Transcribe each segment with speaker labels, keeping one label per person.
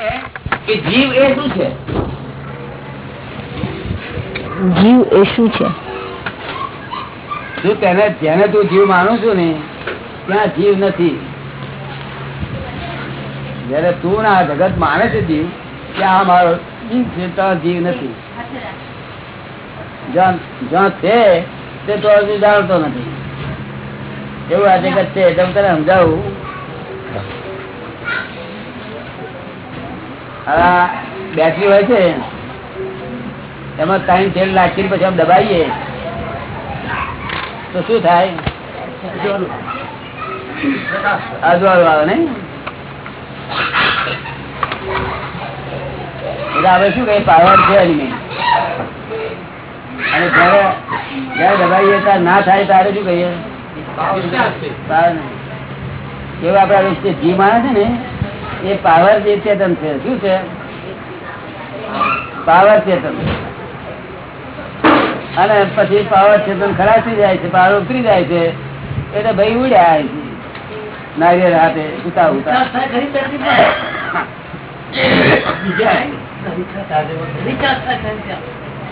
Speaker 1: કે જીવ એ શું છે?
Speaker 2: જીવ એ શું છે?
Speaker 3: તું તેને જેને તું જીવ માનું છું ને ત્યાં જીવ નથી. જયારે તું ના જગત માને છે જીવ ત્યાં મારો જીવ છે ત્યાં જીવ નથી. જ્યાં છે તે તો હજુ જાણતો નથી. એવું આ જગત છે તમે તને સમજાવું બેટરી હોય છે એમાં ત્રણ તેલ નાખી પછી આમ દબાઈએ. તો શું થાય? અજવાળું આવે નઈ એટલે હવે શું કઈ પાવર છે એની અને જયારે જયારે દબાઈએ ત્યારે ના થાય ત્યારે શું કહીએ? એવું આપડે જીમ જી માણે છે ને? એ પાવર જે ચેતન છે. શું છે? પાવર ચેતન અને પછી પાવર ચેતન ખરાશી જાય છે પાવર ઉતરી જાય છે એટલે ભાઈ ઉડ્યા નારિયેળ હાથે ઉતા ઉતા.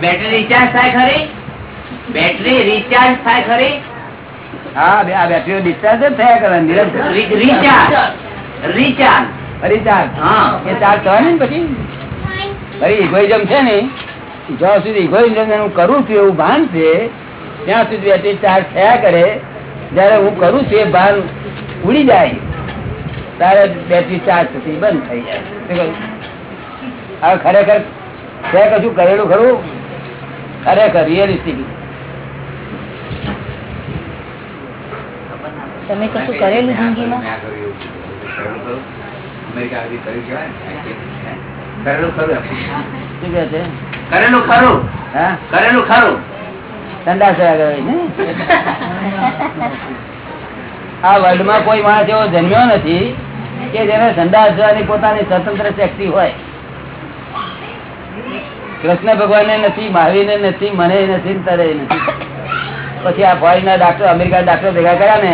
Speaker 1: બેટરી રિચાર્જ થાય ખરી? બેટરી રિચાર્જ થાય ખરી?
Speaker 3: હા બે- આ બેટરીઓ ડિસ્ચાર્જ જ થયા કરે
Speaker 1: રિચાર્જ રિચાર્જ
Speaker 3: ફરી ચાર.
Speaker 1: હા.
Speaker 3: એ ચાર થવા ને પછી? ફરી ઇગોઇઝમ છે ને જ્યાં સુધી ઇગોઇઝમ હું કરું છું એવું ભાન છે ત્યાં સુધી બેટરી ચાર્જ થયા કરે. જયારે હું કરું છું એ ભાન ઉડી જાય. ત્યારે બેથી ચાર સુધી બંધ થઈ જાય. હવે ખરેખર છે કશું કરેલું ખરું? ખરેખર રિયલિસ્ટિક
Speaker 2: તમે કશું કરેલું જિંદગીમાં?
Speaker 1: કરેલું ખરું
Speaker 3: શું કહે છે?
Speaker 1: કરેલું ખરું.
Speaker 3: હા?
Speaker 1: કરેલું ખરું.
Speaker 3: ઠંડા થયા કરે ને? આ વર્લ્ડમાં કોઈ માણસ એવો જન્મ્યો નથી કે જેને ઠંડા જવાની પોતાની સ્વતંત્ર શક્તિ હોય. કૃષ્ણ ભગવાન નથી મહાવીર નથી મને નથી તરે નથી. પછી આ ફોરેન ના ડાક્ટર અમેરિકા ડાક્ટર ભેગા કર્યા ને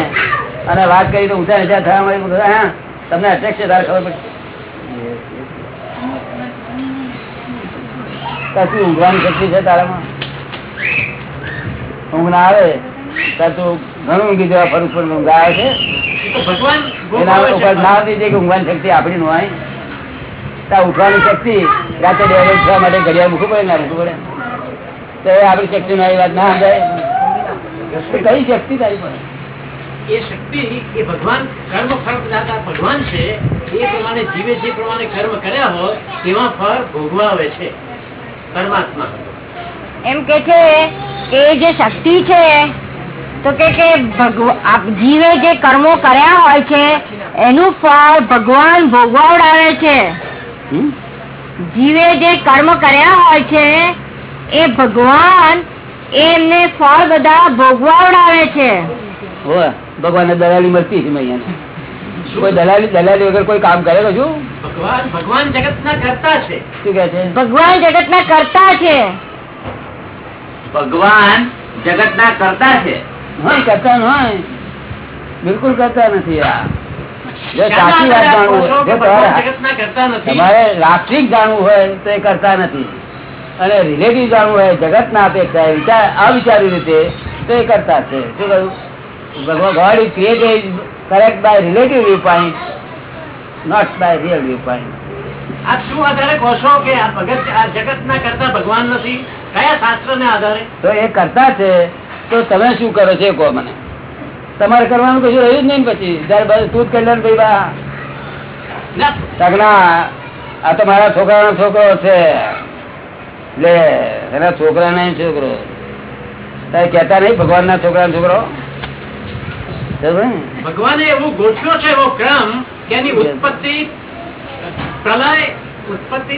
Speaker 3: અને વાત કરી તો ઊંચા નીચા થવા મળી હા તમને અટેક છે તારે ખબર પડશે. કશું ઊંઘવાની શક્તિ છે તારામાં? ઊંઘ ના આવે ત્યારે તું ઘણું ઊંઘી જવા ફરું પણ ઊંઘ આવે છે. એના ઉપર ના આવતી છે કે ઊંઘવાની શક્તિ આપણી નો હોય. ત્યાં ઉઠવાની શક્તિ રાતે માટે ઘડિયાળ મૂકવું પડે ના મૂકવું પડે? તો આપણી શક્તિ નો વાત ના સમજાય. કઈ શક્તિ તારી
Speaker 4: એ શક્તિ એ ભગવાન કર્મ ફળ પ્રદાતા ભગવાન છે એ પ્રમાણે જીવે જે પ્રમાણે કર્મ કર્યા હોય એવા ફળ ભોગવાવે છે પરમાત્મા.
Speaker 2: એમ કે છે કે જે શક્તિ છે તો કે કે જીવે જે કર્મો કર્યા હોય છે એનું ફળ ભગવાન ભોગવાવડાવે છે.
Speaker 3: હમ?
Speaker 2: જીવે જે કર્મ કર્યા હોય છે એ ભગવાન એમને ફળ બધા ભોગવાવડાવે છે.
Speaker 3: હોવે. ભગવાનને દલાલી મળતી છે અહીંયા કોઈ દલાલી દલાલી વગર કોઈ કામ કરે છું
Speaker 4: ભગવાન ભગવાન જગત ના કરતા છે.
Speaker 3: શું કે છે?
Speaker 2: ભગવાન જગત ના કરતા છે.
Speaker 1: ભગવાન જગત ના કરતા છે.
Speaker 3: હા કરતા હોય. બિલકુલ કરતા નથી આ. સાચી વાત જાણવું
Speaker 4: ભગવાન
Speaker 3: તમારે
Speaker 4: જગત ના કરતા નથી.
Speaker 3: તમારે રાષ્ટ્રિક જાણવું હોય તો એ કરતા નથી. અને રિલેટિવ જાણવું હોય જગત ના અપેક્ષા વિચાર અવિચારી રીતે તો એ કરતા છે. શું કહ્યું? Created correct by relative viewpoint not by real viewpoint
Speaker 4: આપ શું આધારે કહો છો કે આ ભગત આ જગત ના કરતા ભગવાન નથી? કયા શાસ્ત્ર ને આધારે?
Speaker 3: તો એ કરતા છે તો તમે શું કરો છો કહો મને. તમારે કરવાનું કશું રહ્યું જ નહીં પછી. જયારે બધું તું જ લે ભાઈ બા. તકના આ તો મારા છોકરાનો છોકરો છે. લે એના છોકરા નહીં છોકરો. તારે કેતા નહીં ભગવાન ના છોકરા છોકરો?
Speaker 4: ભગવાને એવું ગોઠવ્યો છે એવો ક્રમ કે એની ઉત્પત્તિ પ્રલય ઉત્પત્તિ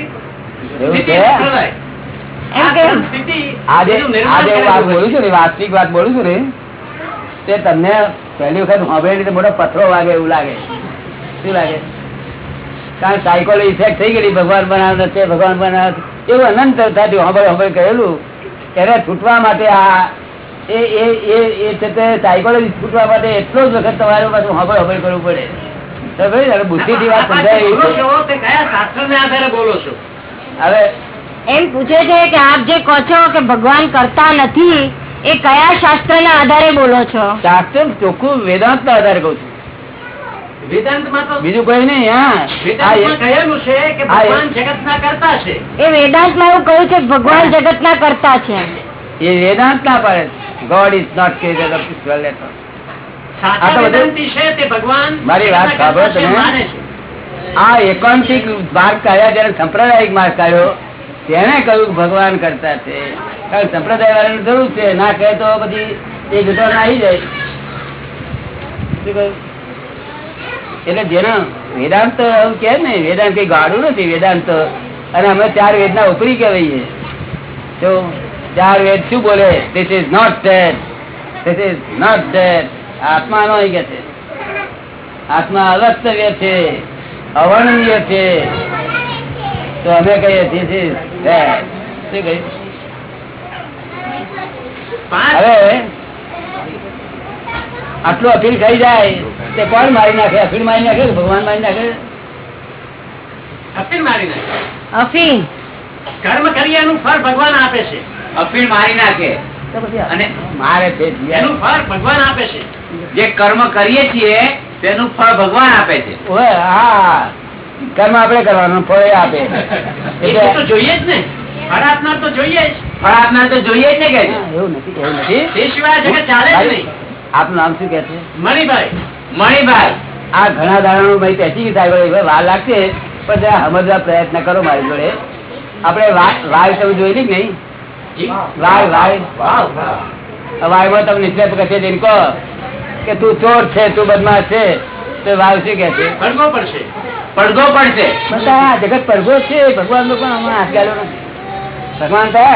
Speaker 3: વાસ્તવિક વાત બોલું છું ને તે તમને પહેલી વખત હોબેલી મોટો પથ્થરો વાગે એવું લાગે. શું લાગે? કારણ સાયકોલોજી ઇફેક્ટ થઈ ગયેલી ભગવાન બનાવ છે ભગવાન બનાવ એવું અનંત થતી હોબળ હોબળ કહેલું એને છૂટવા માટે આ એ એ એ એ છે તે સાયકોલોજી છૂટવા માટે એટલો જ વખત તમારે પાછું સાંભળ સાંભળ કરવું પડે. બુદ્ધિ થી વાત સમજાય
Speaker 4: છો. તે કયા શાસ્ત્રને આધારે બોલો છો?
Speaker 3: હવે
Speaker 2: એમ પૂછે છે કે આપ જે કહો છો કે ભગવાન કરતા નથી એ કયા શાસ્ત્ર ના આધારે બોલો છો?
Speaker 3: શાસ્ત્ર ચોખ્ખું વેદાંત ના આધારે કઉ છું. બીજું કઈ નઈ હા.
Speaker 4: કહેલું છે કે
Speaker 3: આ એ-
Speaker 4: વેદાંત જગતના કરતા છે.
Speaker 2: એ વેદાંતમાં એવું કહ્યું છે કે ભગવાન જગત ના કરતા છે.
Speaker 3: એ વેદાંત ના પાડે. God is not created of this world મારી વાત સાંભળો
Speaker 4: કરતા છે,
Speaker 3: તમે. આ એકાંતિક માર્ગ કાઢ્યા જયારે સંપ્રદાયિક માર્ગ કાઢ્યો તેને કહ્યું ભગવાન કરતા છે. કારણ સંપ્રદાય વાળાની જરૂર છે. ના કહે તો પછી એ જતો આવી જાય. એટલે જેનો વેદાંત કે ને વેદાંત કઈ ગાડું નથી. વેદાંત અને અમે ચાર વેદના ઉપરી કહેવાઈએ. તો ચાર વેદ શું બોલે? This is not dead this is not dead આત્મા નો કે છે? આત્મા અવસ્તવ્ય છે. અવર્ણનીય છે. તો અમે કહીએ ધીસ ઇઝ ડેડ શું કહ્યું? હવે આટલું અપીલ થઈ જાય તે કોણ મારી નાખે? અપીલ મારી નાખે કે ભગવાન મારી નાખે?
Speaker 4: અપીલ મારી નાખે.
Speaker 2: અફીણ.
Speaker 4: કર્મ કર્યાનું ફળ ભગવાન આપે છે.
Speaker 1: અપીલ મારી નાખે. અને
Speaker 3: મારે છે
Speaker 4: એનું ફળ ભગવાન આપે છે.
Speaker 1: જે કર્મ કરીએ છીએ તેનું ફળ ભગવાન આપે છે.
Speaker 3: હા. કર્મ આપણે કરવાનું ફળ આપે.
Speaker 4: એ તો જોઈએ જ ને. ફળ આપનાર તો જોઈએ જ.
Speaker 1: ફળ આપનાર તો જોઈએ જ ને કે
Speaker 3: એવું નથી એવું નથી.
Speaker 4: તે સિવાય જગત ચાલે જ નહીં.
Speaker 3: આપનું નામ શું કે છે?
Speaker 4: મણિભાઈ.
Speaker 1: મણિભાઈ.
Speaker 3: આ ઘણા દાડાનું ભાઈ પેસી થાય વાર લાગશે. પણ સમજવા પ્રયત્ન કરો મારી જોડે. આપણે વાત જોયેલી કે નહીં.
Speaker 4: વાવ.
Speaker 3: વાયમાં તમે નીચે કહે છે કે તું ચોર છે તું બદમાશ છે. તો વાવ શું કે છે?
Speaker 4: ભડકો પડશે.
Speaker 1: પડઘો પડશે.
Speaker 3: જગત પરગો છે ભગવાન હમણાં હાથ ભગવાન તો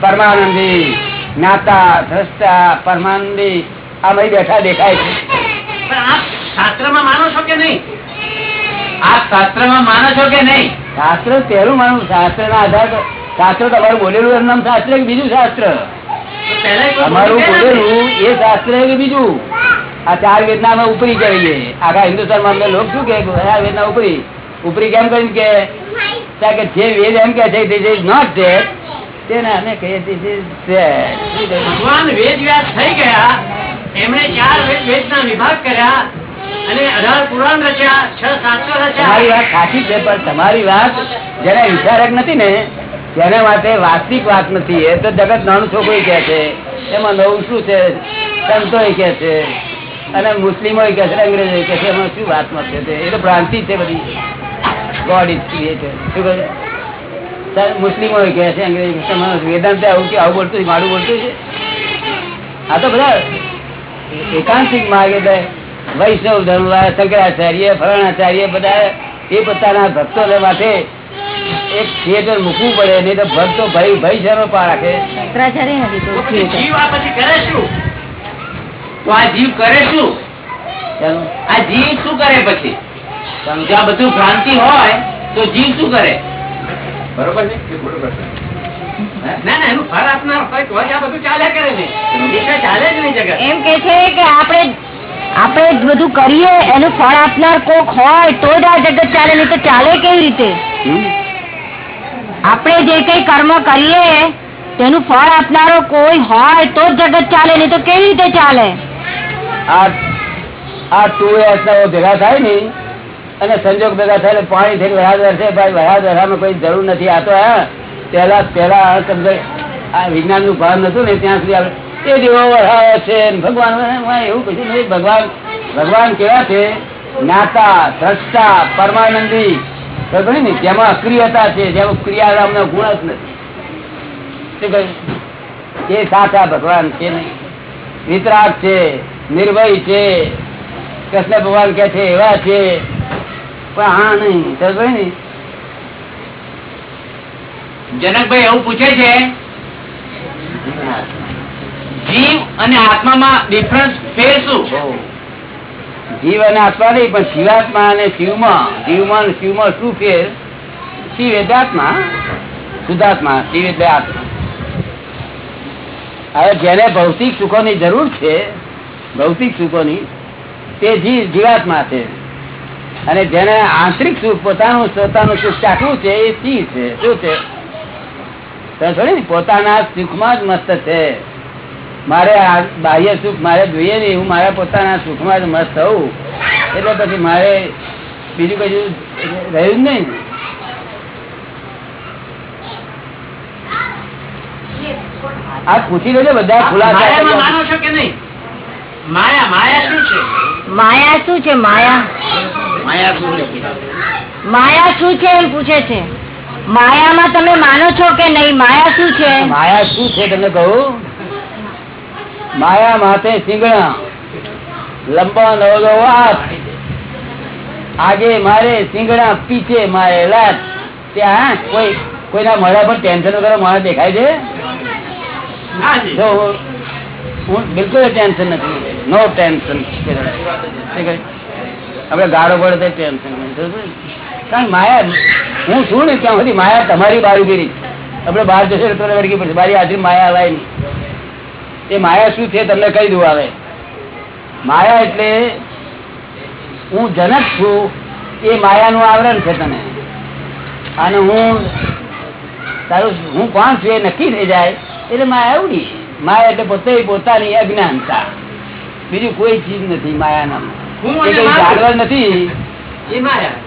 Speaker 3: પરમાનંદી જ્ઞાતા દ્રષ્ટા પરમાનંદી આ ભાઈ બેઠા દેખાય છે.
Speaker 4: પણ આપ શાસ્ત્રમાં માનો છો કે નહીં?
Speaker 1: આપ શાસ્ત્રમાં માનો છો કે નહીં?
Speaker 3: શાસ્ત્ર પહેલું માનું શાસ્ત્ર ના આધાર શાસ્ત્ર તમારું બોલેલું એનું નામ શાસ્ત્ર કે બીજું શાસ્ત્ર? અમારું? બોલેલું એ શાસ્ત્ર કે બીજું? આ ચાર વેદના અમે ઉપરી કરીએ આખા હિન્દુસ્તાનમાં અમને લોક શું કે આ વેદના ઉપરી. ઉપરી કેમ કરીને કે? જે વેદ એમ કે છે this ઇઝ નોટ ધેટ તેને અમે કહીએ this ઇઝ.
Speaker 4: ભગવાન વેદ વ્યાસ થઈ ગયા. એમણે ચાર વેદ વેદના વિભાગ કર્યા
Speaker 3: તમારી વાત સાચી છે પણ તમારી વાત જયારે વિચારક નથી ને. તેને માટે વાસ્તવિક વાત નથી. એ તો જગત નાનું છોકરો કે છે. એમાં નવું શું છે? સંતો કે છે. અને મુસ્લિમો કે છે અંગ્રેજો કે છે. એમાં શું વાતમાં છે તે? એ તો ભ્રાંતિ છે બધી. ગોડ ઇઝ ક્રિએટેડ શું કહે મુસ્લિમો કે છે અંગ્રેજો છે, વેદાંત આવું કે આવું બોલતું છે, મારું બોલતું છે? આ તો બધા એકાંતિક માર્ગ વૈષ્ણવ ધર્મ શંકરાચાર્ય ફરણાચાર્ય બધા એ પોતાના ભક્તો માટે એક થિયેટર મૂકવું પડે નહીં તો ભક્તો ભય ભાઈ શેનો પા રાખે?
Speaker 4: જીવ આ પછી કરે શું?
Speaker 1: તો આ જીવ કરે શું? આ જીવ શું કરે પછી? જો આ બધું ભ્રાંતિ હોય તો જીવ શું કરે? બરોબર છે? બરોબર છે? હે?
Speaker 4: ના ના એનું ફળ આપનાર હોય તો જ આ બધું ચાલ્યા કરે ને વિષય ચાલે જ નહીં જગત.
Speaker 2: એમ કે છે કે આપણે આપણે બધું કરીએ એનું ફળ આપનાર કોક હોય તો જ આ જગત ચાલે નહીં તો ચાલે કેવી રીતે? આપણે જે કઈ કર્મ કરીએ, તેનું ફળ આપનારો કોઈ હોય તો જગત ચાલે, નહીં તો કેવી રીતે ચાલે?
Speaker 3: આ ટુ યર્સ ભેગા થાય ને, અને સંજોગ ભેગા થાય પાણી થઈ વરાદ વરસે, ભાઈ વરાદ વરામાં કોઈ જરૂર નથી. આ તો, હા પેલા પેલા સમજો, આ વિજ્ઞાનનું ભાન નતું ને, ત્યાં સુધી આપણે એ દેવો વરાવે છે ભગવાન એવું કશું નહીં ભગવાન ભગવાન કેવા છે? જ્ઞાતા, દ્રષ્ટા, પરમાનંદી ને જેમાં અક્રિયતા છે જેમાં ક્રિયારામ ગુણ જ નથી. એ સાચા ભગવાન છે નહીં. વિતરાગ છે નિર્ભય છે કૃષ્ણ ભગવાન કે છે એવા છે. પણ હા નહીં સમજાય ને?
Speaker 1: જનકભાઈ એવું પૂછે છે? જીવ અને આત્મામાં ડિફરન્સ ફેર શું.
Speaker 3: જીવ અને આત્મા નહીં, પણ શિવાત્મા અને શિવમાં, જીવમાં શિવમાં શું ફેર? શિવ એટલે આત્મા. શુદ્ધાત્મા. શિવ એટલે આત્મા. હવે જેને ભૌતિક સુખોની જરૂર છે, ભૌતિક સુખોની, તે જીવ જીવાત્મા છે. અને જેને આંતરિક સુખ પોતાનું પોતાનું સુખ ચાખવું છે, એ શિવ છે. શું છે? પોતાના સુખમાં જ મસ્ત છે. મારે આ બાહ્ય સુખ મારે જોઈએ નહીં હું મારા પોતાના સુખમાં જ મસ્ત થવું એટલે પછી મારે બીજું કશું રહ્યું જ નહીં આ પૂછી લેજો બધા ખુલાસા
Speaker 4: માનો છો કે નહીં? માયા માયા શું છે?
Speaker 2: માયા શું છે માયા?
Speaker 1: માયા શું છે?
Speaker 2: માયા શું છે એમ પૂછે છે. માયામાં તમે માનો છો કે નહીં? માયા શું છે?
Speaker 3: માયા શું છે તમે કહું? માયા માથે સિંગણા લંબા નવલો વાત આગે મારે સિંગડા પીછે મારે લાત ત્યાં કોઈ કોઈના મોઢા પર ટેન્શન વગર માણસ દેખાય છે? જો હું- બિલકુલ ટેન્શન નથી. નો ટેન્શન આપડે ગાળો પડે તો ટેન્શન કારણ માયા હું છું ને ત્યાં સુધી માયા તમારી બારુગીરી આપડે બહાર જશે તો વળગી પડશે. મારી હાજરી માયા લાય નહીં. એ માયા શું છે તમને કહી દઉં આવે માયા એટલે હું જનક છું એ માયાનું આવરણ છે તને. અને હું તારું હું કોણ છું એ નક્કી થઈ જાય એટલે માયા આવડી માયા એટલે પોતે પોતાની અજ્ઞાનતા. બીજું કોઈ ચીજ નથી માયાના
Speaker 4: નામ.
Speaker 3: જાણવા નથી
Speaker 4: એ માયા.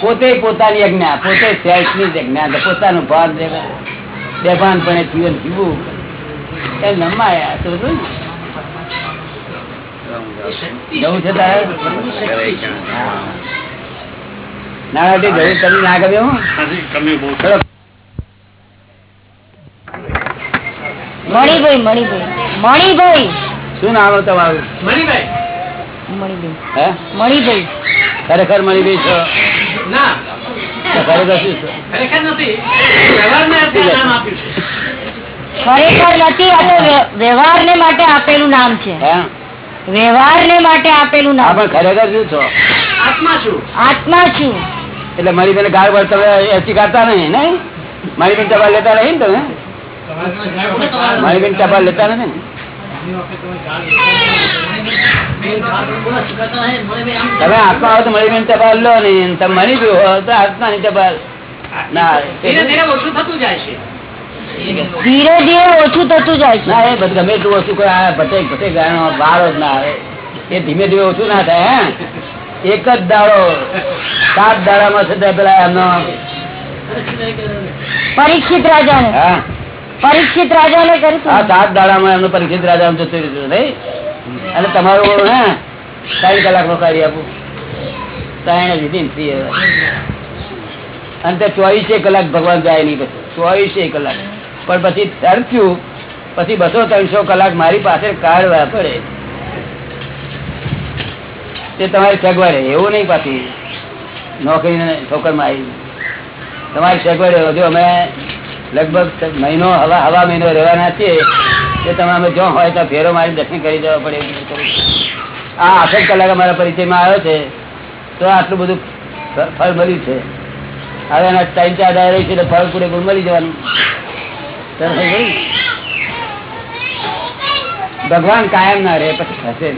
Speaker 3: પોતે પોતાની અજ્ઞા પોતે સેલ્ફની જ અજ્ઞા પોતાનું ભાન બેભાનપણે જીવન જીવવું. એમ નમાયા તો બધું ને.
Speaker 4: એ શક્તિ
Speaker 3: જવું છે તારે?
Speaker 4: શક્તિ.
Speaker 3: જવું તમને ના ગમ્યું ચલો.
Speaker 2: મણિભાઈ મણિભાઈ. મણિભાઈ.
Speaker 3: શું નામ તમારું?
Speaker 4: મણિભાઈ.
Speaker 2: મણિભાઈ.
Speaker 3: હે?
Speaker 2: મણિભાઈ.
Speaker 3: ખરેખર મણીભાઈ છો?
Speaker 4: ના.
Speaker 3: ખરેખર શું છો?
Speaker 4: ખરેખર નથી વ્યવહારને અર્થે આ નામ આપ્યું છે
Speaker 2: ખરેખર નથી આ વ્યવહાર ને માટે આપેલું નામ છે.
Speaker 3: હે?
Speaker 2: વ્યવહારને માટે આપેલું નામ.
Speaker 3: પણ ખરેખર શું છો?
Speaker 4: આત્મા છું.
Speaker 2: આત્મા છું.
Speaker 3: એટલે મારી બેન ગાળ પર તમે એસી કાઢતા નહીં નહીં? મારી બેન ટપાલ લેતા નહીં ને તમે? મારી બેન ટપાલ લેતા નથી ને? તમે આત્મા હોય તો મારી બેન ટપાલ લો નહીં તમે મળી ગયો હોય તો આત્માની ટપાલ. ના
Speaker 4: ધીરે ધીરે ઓછું થતું જાય છે.
Speaker 2: ધીરે ધીરે ઓછું થતું જાય છે.
Speaker 3: ના એ બધું ગમે એટલું ઓછું આ ભટેક ભટેક વારો જ ના આવે. એ ધીમે ધીમે ઓછું ના થાય હે? એક જ દાડો સાત દાડામાં છતાં પેલા એમનો
Speaker 2: પરીક્ષિત રાજાને.
Speaker 3: હા.
Speaker 2: પરીક્ષિત રાજાને કર્યું
Speaker 3: આ
Speaker 2: હતું.
Speaker 3: સાત દાડામાં એમનો પરીક્ષિત રાજા જતું રહ્યો નહીં? અને તમારું હે? ત્રણ કલાક નો કાઢી આપું ત્રણ લીધી અને તે ચોવીસે કલાક ભગવાન જાય નહીં પછી. ચોવીસે કલાક. પણ પછી તરસ્યું પછી બસો ત્રણસો કલાક મારી પાસે કાઢવા પડે તે તમારી સગવડ, એવું નહીં પાછી. નોકરી ઠોકરમાં આવી. તમારી સગવડ જો અમે લગભગ મહિનો, હવા હવા મહિનો રહેવાના છીએ. કે તમે અમે જો હોય તો ફેરો મારી દર્શન કરી દેવા પડે. આ આઠ કલાક અમારા પરિચયમાં આવ્યો છે, તો આટલું બધું ફળ મળ્યું છે. હવે એના ત્રણ ચાર આવી રહી છે તો ફળ પૂરેપૂરું મળી જવાનું. ભગવાન કાયમ ના રે પછી થશે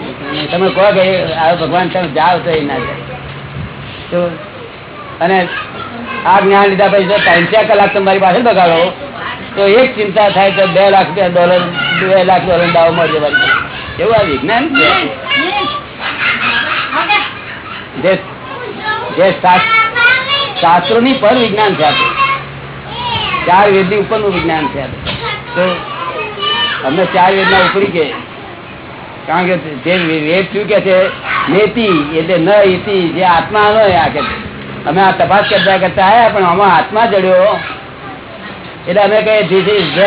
Speaker 3: તમે કહો કે ભગવાન તમે જાઓ તો એ ના જાય. અને આ જ્ઞાન લીધા પછી જો ત્રણ કલાક તમારી પાસે બગાડો. તો એક ચિંતા થાય તો બે લાખ રૂપિયા ડોલર, બે લાખ ડોલર દાવો મળી જવાનું એવું આ વિજ્ઞાન છે. જે શાસ્ત્રો ની પર વિજ્ઞાન છે આપણે ચાર વેદની ઉપરનું વિજ્ઞાન છે. અમને ચાર વેદ ના ઉપરી કે કારણ કે જે વેદ શું કે છે? નેતિ એટલે ન ઇતિ જે આત્મા નો આ કે અમે આ તપાસ કરતા કરતા આયા પણ આમાં આત્મા જડ્યો. એટલે અમે કહીએ ધીસ ઇઝ
Speaker 4: નથી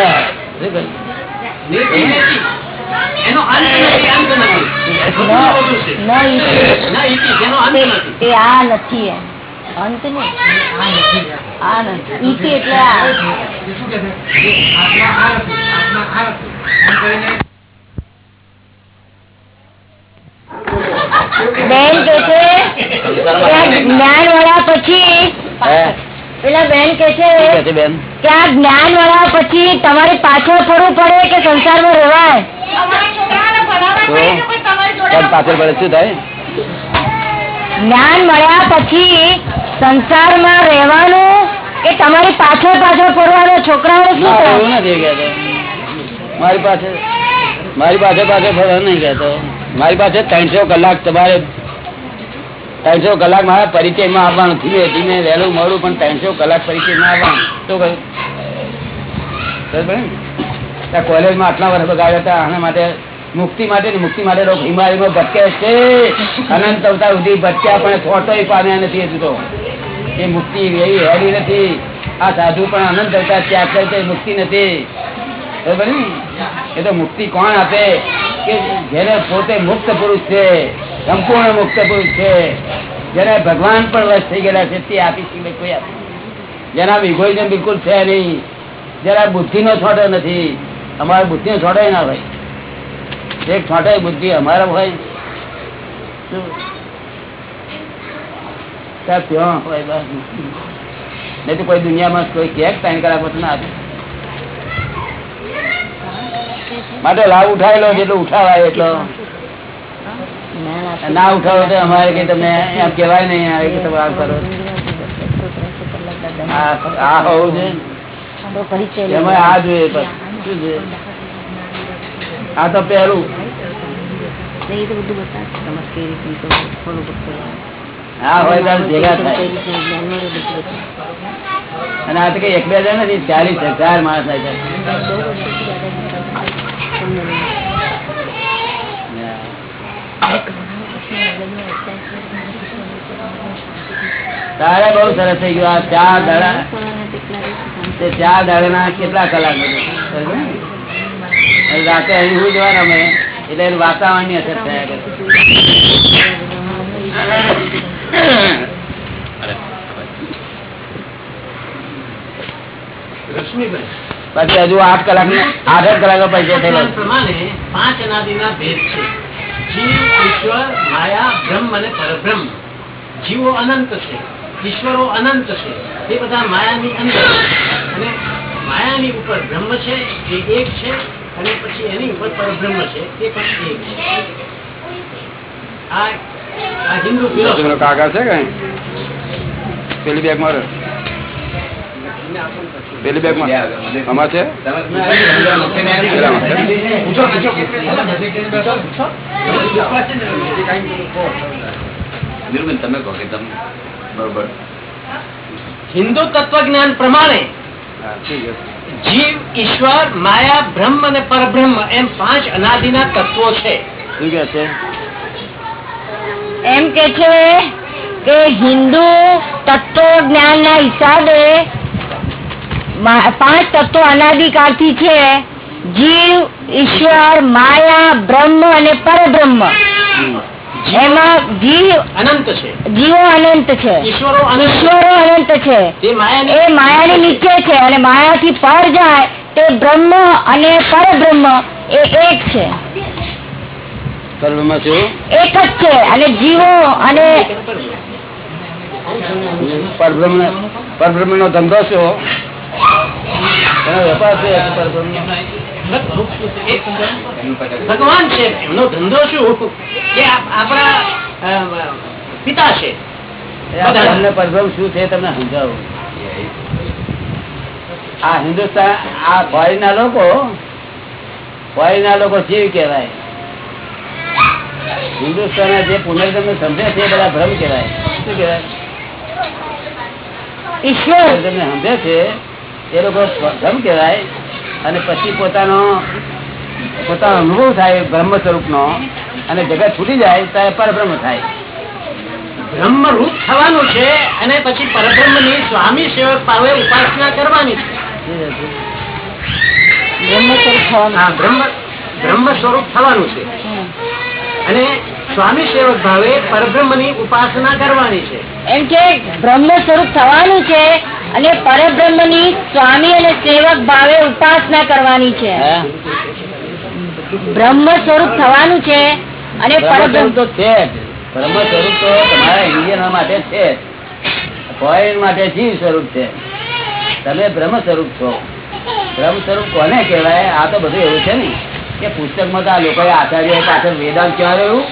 Speaker 2: એ આ નથી. અંત ને આ નથી ઈતિ એટલે બેન કે છે જ્ઞાન વાળા પછી પેલા બેન કે છે
Speaker 3: બેન?
Speaker 2: કે આ જ્ઞાન વાળા પછી તમારે પાછળ ફરવું પડે કે સંસારમાં રહેવાય?
Speaker 3: પાછળ પડે? શું થાય?
Speaker 2: જ્ઞાન મળ્યા પછી સંસારમાં રહેવાનું કે તમારી પાછળ પાછળ ફરવાનો છોકરાઓ શું
Speaker 3: એવું નથી કહેતો. મારી પાસે મારી પાસે પાસે ફરવા નહીં કહેતો. મારી પાસે ત્રણસો કલાક તમારે ત્રણસો કલાક મારા પરિચયમાં આવવાનું ધીમે ધીમે વહેલું મળું પણ ત્રણસો કલાક પરિચયમાં આવવાનું. શું કહ્યું? કોલેજમાં આટલા વર્ષ બગાડ્યા હતા આના માટે મુક્તિ માટે મુક્તિ માટે હિમાલયમાં ભટકે છે. અનંત અવતાર સુધી ભટક્યા, પણ થોટોય પામ્યા નથી હજુ તો. એ મુક્તિ એવી હેરી નથી. આ સાધુ પણ અનંત અવતાર ત્યાગ કરે છે મુક્તિ નથી. બરોબર ને? એ તો મુક્તિ કોણ આપે? કે જેને પોતે મુક્ત પુરુષ છે, સંપૂર્ણ મુક્ત પુરુષ છે. જેને ભગવાન પણ વશ થઈ ગયેલા છે, તે આપી શકે કોઈ આપે જેના ઇગોઇઝમ બિલકુલ છે નહીં. જરા બુદ્ધિ નો છોટો નથી. અમારે બુદ્ધિ નો છોટો ના હોય. એક છોટો બુદ્ધિ અમારા હોય? ત્યાં ત્યાં હોય બસ. નહીં તો કોઈ દુનિયામાં કોઈ ક્યાંક ટાઈમ કરાવ પછી ના આપે. માટે લાભ ઉઠાવેલો જેટલો ઉઠાવાય એટલો. ના ઉઠાવો તો અમારે કે તમે એમ કેવાય નહીં આવે કે તમે આ કરો. આ હોવું એમાં આ જોઈએ શું છે આ તો પહેલું.
Speaker 2: એ તો બધું બતાવશે તમારે કેવી રીતે ફોલો કરવાનું
Speaker 3: આ હોય ભેગા થાય. અને આ તો કઈ એક બે જણ નથી ચાલીસ હજાર માણસ થાય તારે બહુ સરસ થઈ ગયું આ ચાર દાડા. ચાર ચાર દાડાના કેટલા કલાક બધું? ને? રાતે અહીં હું જવાના અમે. એટલે વાતાવરણની અસર થયા કરે. પછી હજુ આઠ કલાક આઠ કલાક પૈસા થયેલો
Speaker 4: પ્રમાણે પાંચ અનાદિના ભેદ છે. જીવ ઈશ્વર માયા બ્રહ્મ અને પરબ્રહ્મ. જીવો અનંત છે. ઈશ્વરો અનંત છે. એ બધા માયાની અંદર અને માયાની ઉપર બ્રહ્મ છે જે એક છે. અને પછી એની ઉપર પરબ્રહ્મ છે તે પણ એક છે. આ આ હિન્દુ.
Speaker 3: કાકા છે કઈ? પેલી બેગ મારે? પેલી બેગમાં? આમાં છે?
Speaker 1: તમે કહો કે તમે બરોબર.
Speaker 4: હિન્દુ તત્વજ્ઞાન પ્રમાણે
Speaker 3: હા, ઠીક છે.
Speaker 4: જીવ ઈશ્વર માયા બ્રહ્મ અને પરબ્રહ્મ એમ પાંચ અનાદિના તત્વો છે.
Speaker 3: શું કે છે?
Speaker 2: એમ કે છે કે હિન્દુ તત્વો જ્ઞાન ના હિસાબે પાંચ તત્વો અનાદિકાળથી છે. જીવ ઈશ્વર માયા બ્રહ્મ અને પરબ્રહ્મ. એમાં જીવ
Speaker 4: અનંત છે.
Speaker 2: જીવો અનંત છે.
Speaker 4: ઈશ્વરો અનંત.
Speaker 2: છે.
Speaker 4: તે માયાની
Speaker 2: એ નીચે છે અને માયાથી પર જાય તે બ્રહ્મ અને પરબ્રહ્મ એ એક છે. એક જ છે અને જીવો અને
Speaker 3: પરબ્રહ્મ પરબ્રહ્મ નો ધંધો એનો વેપાર છે પરબ્રહ્મનો.
Speaker 4: ભગવાન છે એમનો ધંધો શું? કે આપણા પિતા છે.
Speaker 3: તમને પરબ્રહ્મ શું છે તમને સમજાવું. આ હિન્દુસ્તાન આ ફોરેન ના લોકો ફોરેન ના લોકો જીવ કહેવાય. હિન્દુસ્તાન જે પુનર્જન્મ સમજે છે એ બધા ભ્રમ કેવાય શું કેવાય
Speaker 2: ઈશ્વર.
Speaker 3: તમને સમજે છે એ લોકો ભ્રમ કહેવાય. અને પછી પોતાનો પોતાનો અનુભવ થાય બ્રહ્મ સ્વરૂપ નો અને જગત છૂટી જાય ત્યારે પરબ્રહ્મ થાય.
Speaker 4: બ્રહ્મ રૂપ થવાનું છે અને પછી પરબ્રહ્મની સ્વામી સેવક પાવે ઉપાસના કરવાની છે.
Speaker 2: બ્રહ્મ સ્વરૂપ થવાનું.
Speaker 4: બ્રહ્મ બ્રહ્મ સ્વરૂપ થવાનું છે. અને સ્વામી સેવક ભાવે પરબ્રહ્મની ઉપાસના કરવાની છે.
Speaker 2: એમ કે બ્રહ્મ સ્વરૂપ થવાનું છે અને પરબ્રહ્મની સ્વામી અને સેવક ભાવે ઉપાસના કરવાની છે. બ્રહ્મ સ્વરૂપ થવાનું છે અને પરબ્રહ્મ
Speaker 3: તો છે જ. બ્રહ્મ સ્વરૂપ તો તમારા ઇન્ડિયન માટે છે જ. ફોરેન માટે જીવ સ્વરૂપ છે. તમે બ્રહ્મ સ્વરૂપ છો. બ્રહ્મ સ્વરૂપ કોને કહેવાય? આ તો બધું એવું છે ને. કે પુસ્તકમાં તો આ લોકોએ આચાર્ય પાછળ વેદાંત ક્યાં રહ્યું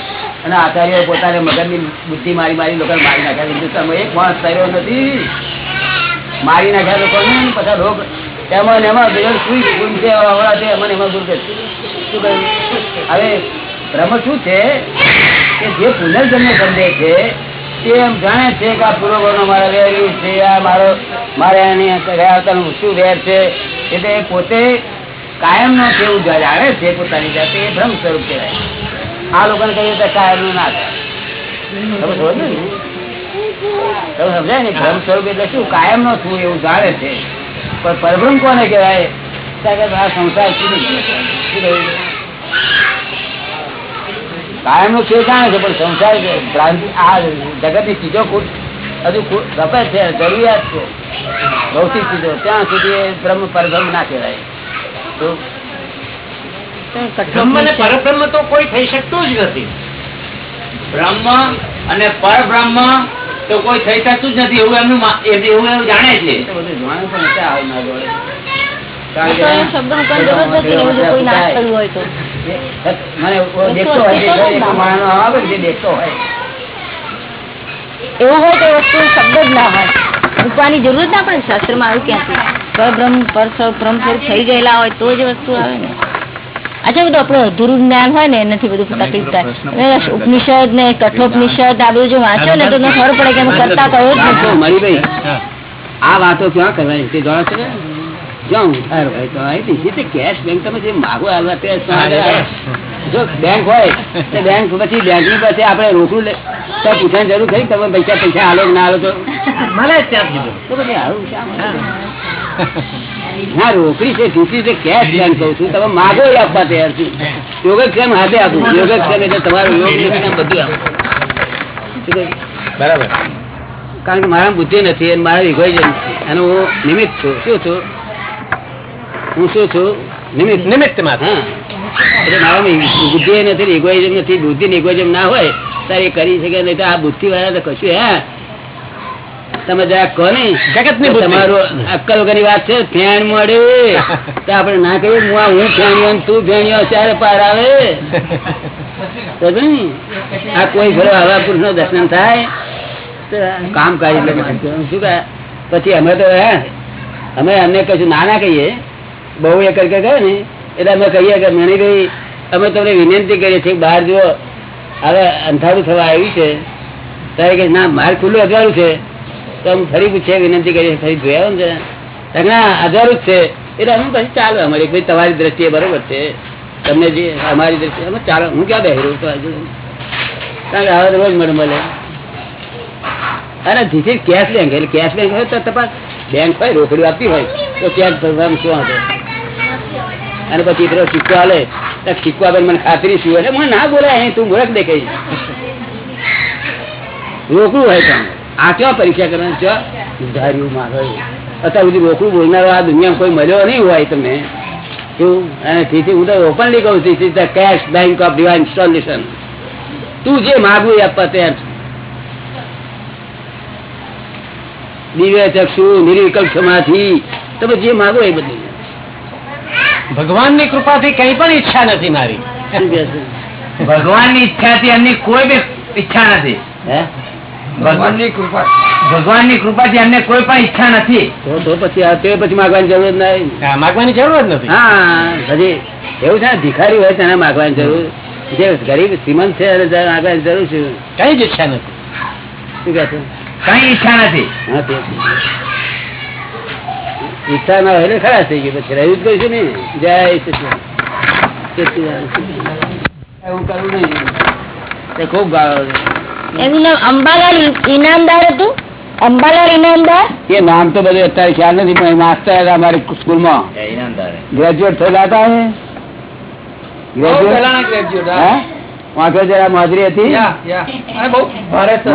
Speaker 3: અને આચાર્ય પોતાને મગજની બુદ્ધિ મારી મારી લોકો મારી નાખ્યા. હિન્દુસ્તાનમાં એક માણસ થયો નથી. મારી નાખ્યા લોકોને પછી રોગ. એમાં ને એમાં સુઈ ગુમ છે? અવળા છે? એમાં એમાં દૂર શું કહ્યું? હવે બ્રહ્મ શું છે? કે જે પુનર્જન્મ સમજે છે, તે એમ જાણે છે કે આ પૂર્વનો મારા વેરી છે, આ મારો, મારે એની રહેવાનું શું વેર છે? એટલે પોતે કાયમ નો કેવું જાણે છે પોતાની જાતે એ ભ્રમ સ્વરૂપ કહેવાય. આ લોકોને કહીએ તો કાયમનું ના થાય. સમજાય ને? ભ્રમ સ્વરૂપ એટલે શું? કાયમ નો શું એવું જાણે છે? પણ પરભ્રમ કોને કહેવાય? આ સંસાર શું કાયમનું છે જાણે છે? પણ સંસાર ભ્રાંતિ, આ જગતની ચીજો હજુ રપે છે, જરૂરિયાત છે. ભૌતિક ચીજો. ત્યાં સુધી ભ્રમ પરભ્રમ ના કહેવાય.
Speaker 4: બ્રહ્મ અને પરબ્રહ્મ તો કોઈ થઈ શકતું જ નથી.
Speaker 1: બ્રહ્મ અને પરબ્રહ્મ તો કોઈ થઈ શકતું જ નથી એવું એમનું એવું એવું જાણે છે.
Speaker 3: ના
Speaker 2: ને એવું ના હોય તો.
Speaker 3: મને ઓ દેખતો હોય કે એક માણસ આવે ને જે દેખતો હોય.
Speaker 2: એવું હોય તો એ વસ્તુ શબ્દ જ ના હોય. મૂકવાની જરૂર ના પડે શાસ્ત્રમાં આવ્યું ક્યાંથી પરબ્રહ્મ પર બ્રહ્મ સ્વરૂપ થઈ ગયેલા હોય તો જ વસ્તુ આવે ને. અચ્છા બધું આપણું અધૂરું જ્ઞાન હોય ને એનાથી બધું તકલીફ થાય ઉપનિષદ ને કઠોપનિષદ આ બધું જો વાંચો ને તો ખબર પડે કે કરતા કયો જ નથી.
Speaker 3: આ વાતો ક્યાં કરવાની? તે જાણો છો ને ક્યાં ઉધાર હોય તો અહીંથી તે કેશ બેંક તમે જે માગો હાલવા તે જો બેંક હોય તો બેંક પછી બેંકની પાસે આપણે રોકડું તો પૂછવાની જરૂર થઈ તમે પૈસા પૈસા હાલો ના હાલો તો? પછી આવું ના રોકડી છે જૂઠી છે કેશ બેંક કહું છું. તમે માગો એ આપવા તૈયાર છું. યોગક્ષેમ હાથે આપું. યોગક્ષેમ એટલે તમારું યોગ બધું આપું.
Speaker 4: બરાબર.
Speaker 3: કારણ કે મારા બુદ્ધિ નથી અને મારા છે અને હું નિમિત્ત છું. શું છું? હું શું છું? નિમિત્ત
Speaker 4: નિમિત્ત
Speaker 3: બુદ્ધિ નથી ઇગોઇઝમ નથી બુદ્ધિ ને ઇગોઇઝમ ના હોય તારે કરી શકે નહીં તો આ બુદ્ધિ વાળા તો કશું હે? તમે જરા કહો નઈ
Speaker 4: જગતની
Speaker 3: તમારું અક્કલ વગરની વાત છે ફેણ મળે. તો આપડે ના કહ્યું હું હું ફેણ્યો તું ફેણ્યો ત્યારે પાર આવે. તો જો ને, આ કોઈ ખરો હવા પુરુષનું દર્શન થાય. કામ કાઢી શું કહે? પછી અમે તો હે? અમે અમને કશું ના ના કહીએ. બહુ એ કરી કહે ને, એટલે અમે કહીએ કે મણિભાઈ અમે તમને વિનંતી કરીએ છીએ બહાર જુઓ. હવે અંધારું થવા આવ્યું છે. ત્યારે કે ના, માર ખુલ્લું અજવાળું છે. તો અમે ફરી પૂછીએ, વિનંતી કરીએ, ફરી જોયા ને કે ના, અજવાળું જ છે. એટલે અમે પછી ચાલો અમારી ભાઈ તમારી દ્રષ્ટિએ બરોબર છે. તમને જે અમારી દ્રષ્ટિએ, અમે ચાલો. હું ક્યાં બેહરું તો હજુ કારણ કે હવે રોજ મળે મળે. અરે ધીસ ઇઝ કેશ બેંક એટલે કેશ બેંક હોય તો તપાસ. બેંક હોય, રોકડી આપતી હોય, તો પ્રોગ્રામ શું હતો અને પછી પેલો સિક્કો તો સિક્કો આપે મને ખાતરી શું એટલે મને ના બોલાય, અહીં તું મૂર્ખ દેખાય રોકડું હોય તમે આ ક્યાં પરીક્ષા કરવાનું છો ઉધાર્યું માગો. અત્યાર સુધી રોકડું બોલનારો આ દુનિયામાં કોઈ મળ્યો નહીં હોય તમે શું? અને તેથી હું તો ઓપનલી કહું છું the cash bank of divine solution તું જે માગવું આપવા તૈયાર દિવ્ય ચક્ષુ નિર્વિકલ્પ સમાધિ તમે જે માગો એ બધું
Speaker 4: ભગવાનની કૃપાથી કઈ પણ ઈચ્છા નથી મારી.
Speaker 1: ભગવાનની ઈચ્છા થી એમની કોઈ બી ઈચ્છા નથી. ભગવાનની કૃપા ભગવાનની કૃપાથી એમને કોઈ પણ ઈચ્છા નથી.
Speaker 3: તો પછી તે પછી માગવાની જરૂર નહીં.
Speaker 4: માગવાની જરૂર જ નથી.
Speaker 3: હા હજી એવું છે ભિખારી હોય તેને માગવાની જરૂર. જે ગરીબ શ્રીમંત છે માગવાની જરૂર છે.
Speaker 4: કઈ જ ઈચ્છા નથી.
Speaker 3: શું કે છે?
Speaker 1: કઈ ઈચ્છા નથી.
Speaker 3: ઈચ્છા ના હોય ને ખરાબ થઈ ગયું પછી રહ્યું જ કહીશું ને? જય. એવું કરવું નહીં. તે ખૂબ ગાળો છે.
Speaker 2: એનું નામ અંબાલાલ ઇનામદાર હતું? અંબાલાલ ઇનામદાર?
Speaker 3: એ નામ તો બધું અત્યારે ખ્યાલ નથી પણ એ હતા અમારી સ્કૂલમાં. ગ્રેજ્યુએટ થયેલા હતા એ? ગ્રેજ્યુએટ જરા માધરી હતી?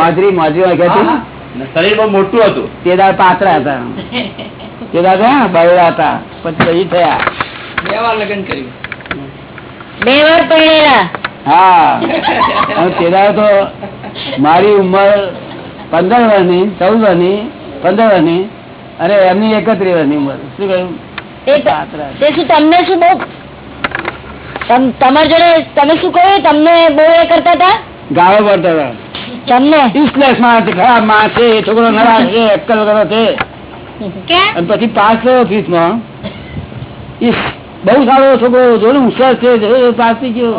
Speaker 3: માજરી હતી?
Speaker 1: શરીર બહુ મોટું હતું.
Speaker 3: તે દાળ પાતળા હતા. તે દાદા બળેલા હતા પછી પછી થયા.
Speaker 2: બે વાર પહેરેલા
Speaker 3: હા. અને તે દાડ તો મારી ઉંમર પંદર વર્ષની ચૌદ વર્ષની પંદર વર્ષની અને એમની એકત્રીસ વર્ષની ઉંમર. શું કહ્યું?
Speaker 2: તમને શું બહુ તમ- તમારી જોડે તમે શું કહ્યું તમને બહુ એ કરતા હતા?
Speaker 3: ગાળો પડતા હતા.
Speaker 5: તમને?
Speaker 3: માણસ છે, ખરાબ માણસ છે છોકરો નરાશ છે અક્કલ વગર છે. અને પછી પાસ થયો ઓફિસમાં. ઈ બહુ સારો છોકરો જો ને હોશિયાર છે પાસ થઈ ગયો.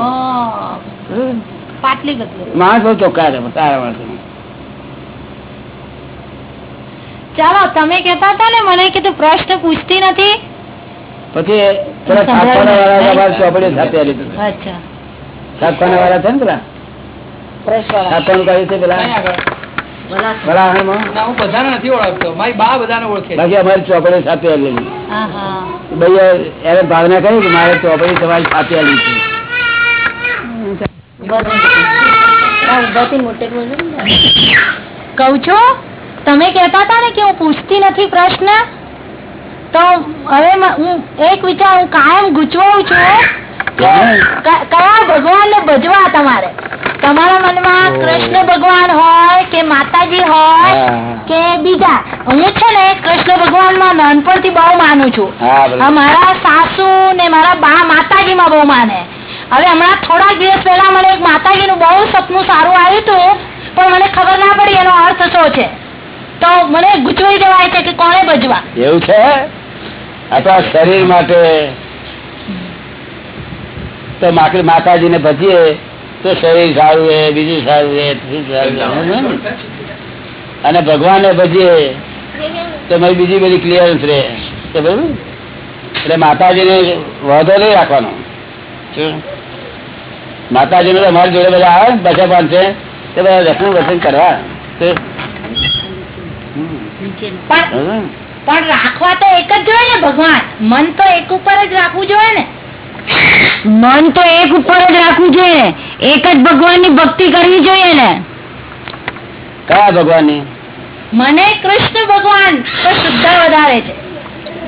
Speaker 3: માણસ બહુ ચોખ્ખા છે તારા માણસ
Speaker 5: ચાલો તમે કેતા હતા ને મને કે તું પ્રશ્ન પૂછતી નથી.
Speaker 3: પછી વાળા છે ને પેલા? ભાવના કરી કે મારે ચોપડી તમારી છાપી આલી છે.
Speaker 5: કઉ છો? તમે કેતા હતા ને કે હું પૂછતી નથી પ્રશ્ન? તો હવે હું એક વિચાર હું કાયમ ગૂંચવાઉં છું. કયા ભગવાન ને ભજવા તમારે? તમારા મનમાં કૃષ્ણ ભગવાન હોય કે માતાજી હોય કે બીજા? હું છે ને કૃષ્ણ ભગવાનમાં નાનપણથી બહુ માનું છું. મારા સાસુ ને મારા બા માતાજી માં બહુ માને. હવે હમણાં થોડાક દિવસ પહેલા મને એક માતાજી નું બહુ સપનું સારું આવ્યું હતું પણ મને ખબર ના પડી એનો અર્થ શું છે. તો મને ગુચવાઈ જવાય છે કે કોને ભજવા?
Speaker 3: એવું છે? અથવા શરીર માટે તો માકડી માતાજી ને ભજીએ તો શરીર સારું રહે બીજું સારું રહે? અને ભગવાન ને ભજીએ તો મારી બીજી બધી ક્લિયરન્સ રહે. તો બરોબર? એટલે માતાજી ને વાંધો નહીં રાખવાનો. શું? માતાજી ને અમારી જોડે બધા આવે ને બસે પાંચે તે બધા દર્શન દર્શન કરવા.
Speaker 5: પણ રાખવા તો એક જ જોઈએ ને ભગવાન. મન તો એક ઉપર જ રાખવું જોઈએ ને. મન તો એક ઉપર જ રાખવું જોઈએ. એક જ ભગવાનની ભક્તિ કરવી જોઈએ ને.
Speaker 3: કયા ભગવાનની
Speaker 5: મને કૃષ્ણ ભગવાન પર શ્રદ્ધા વધારે છે.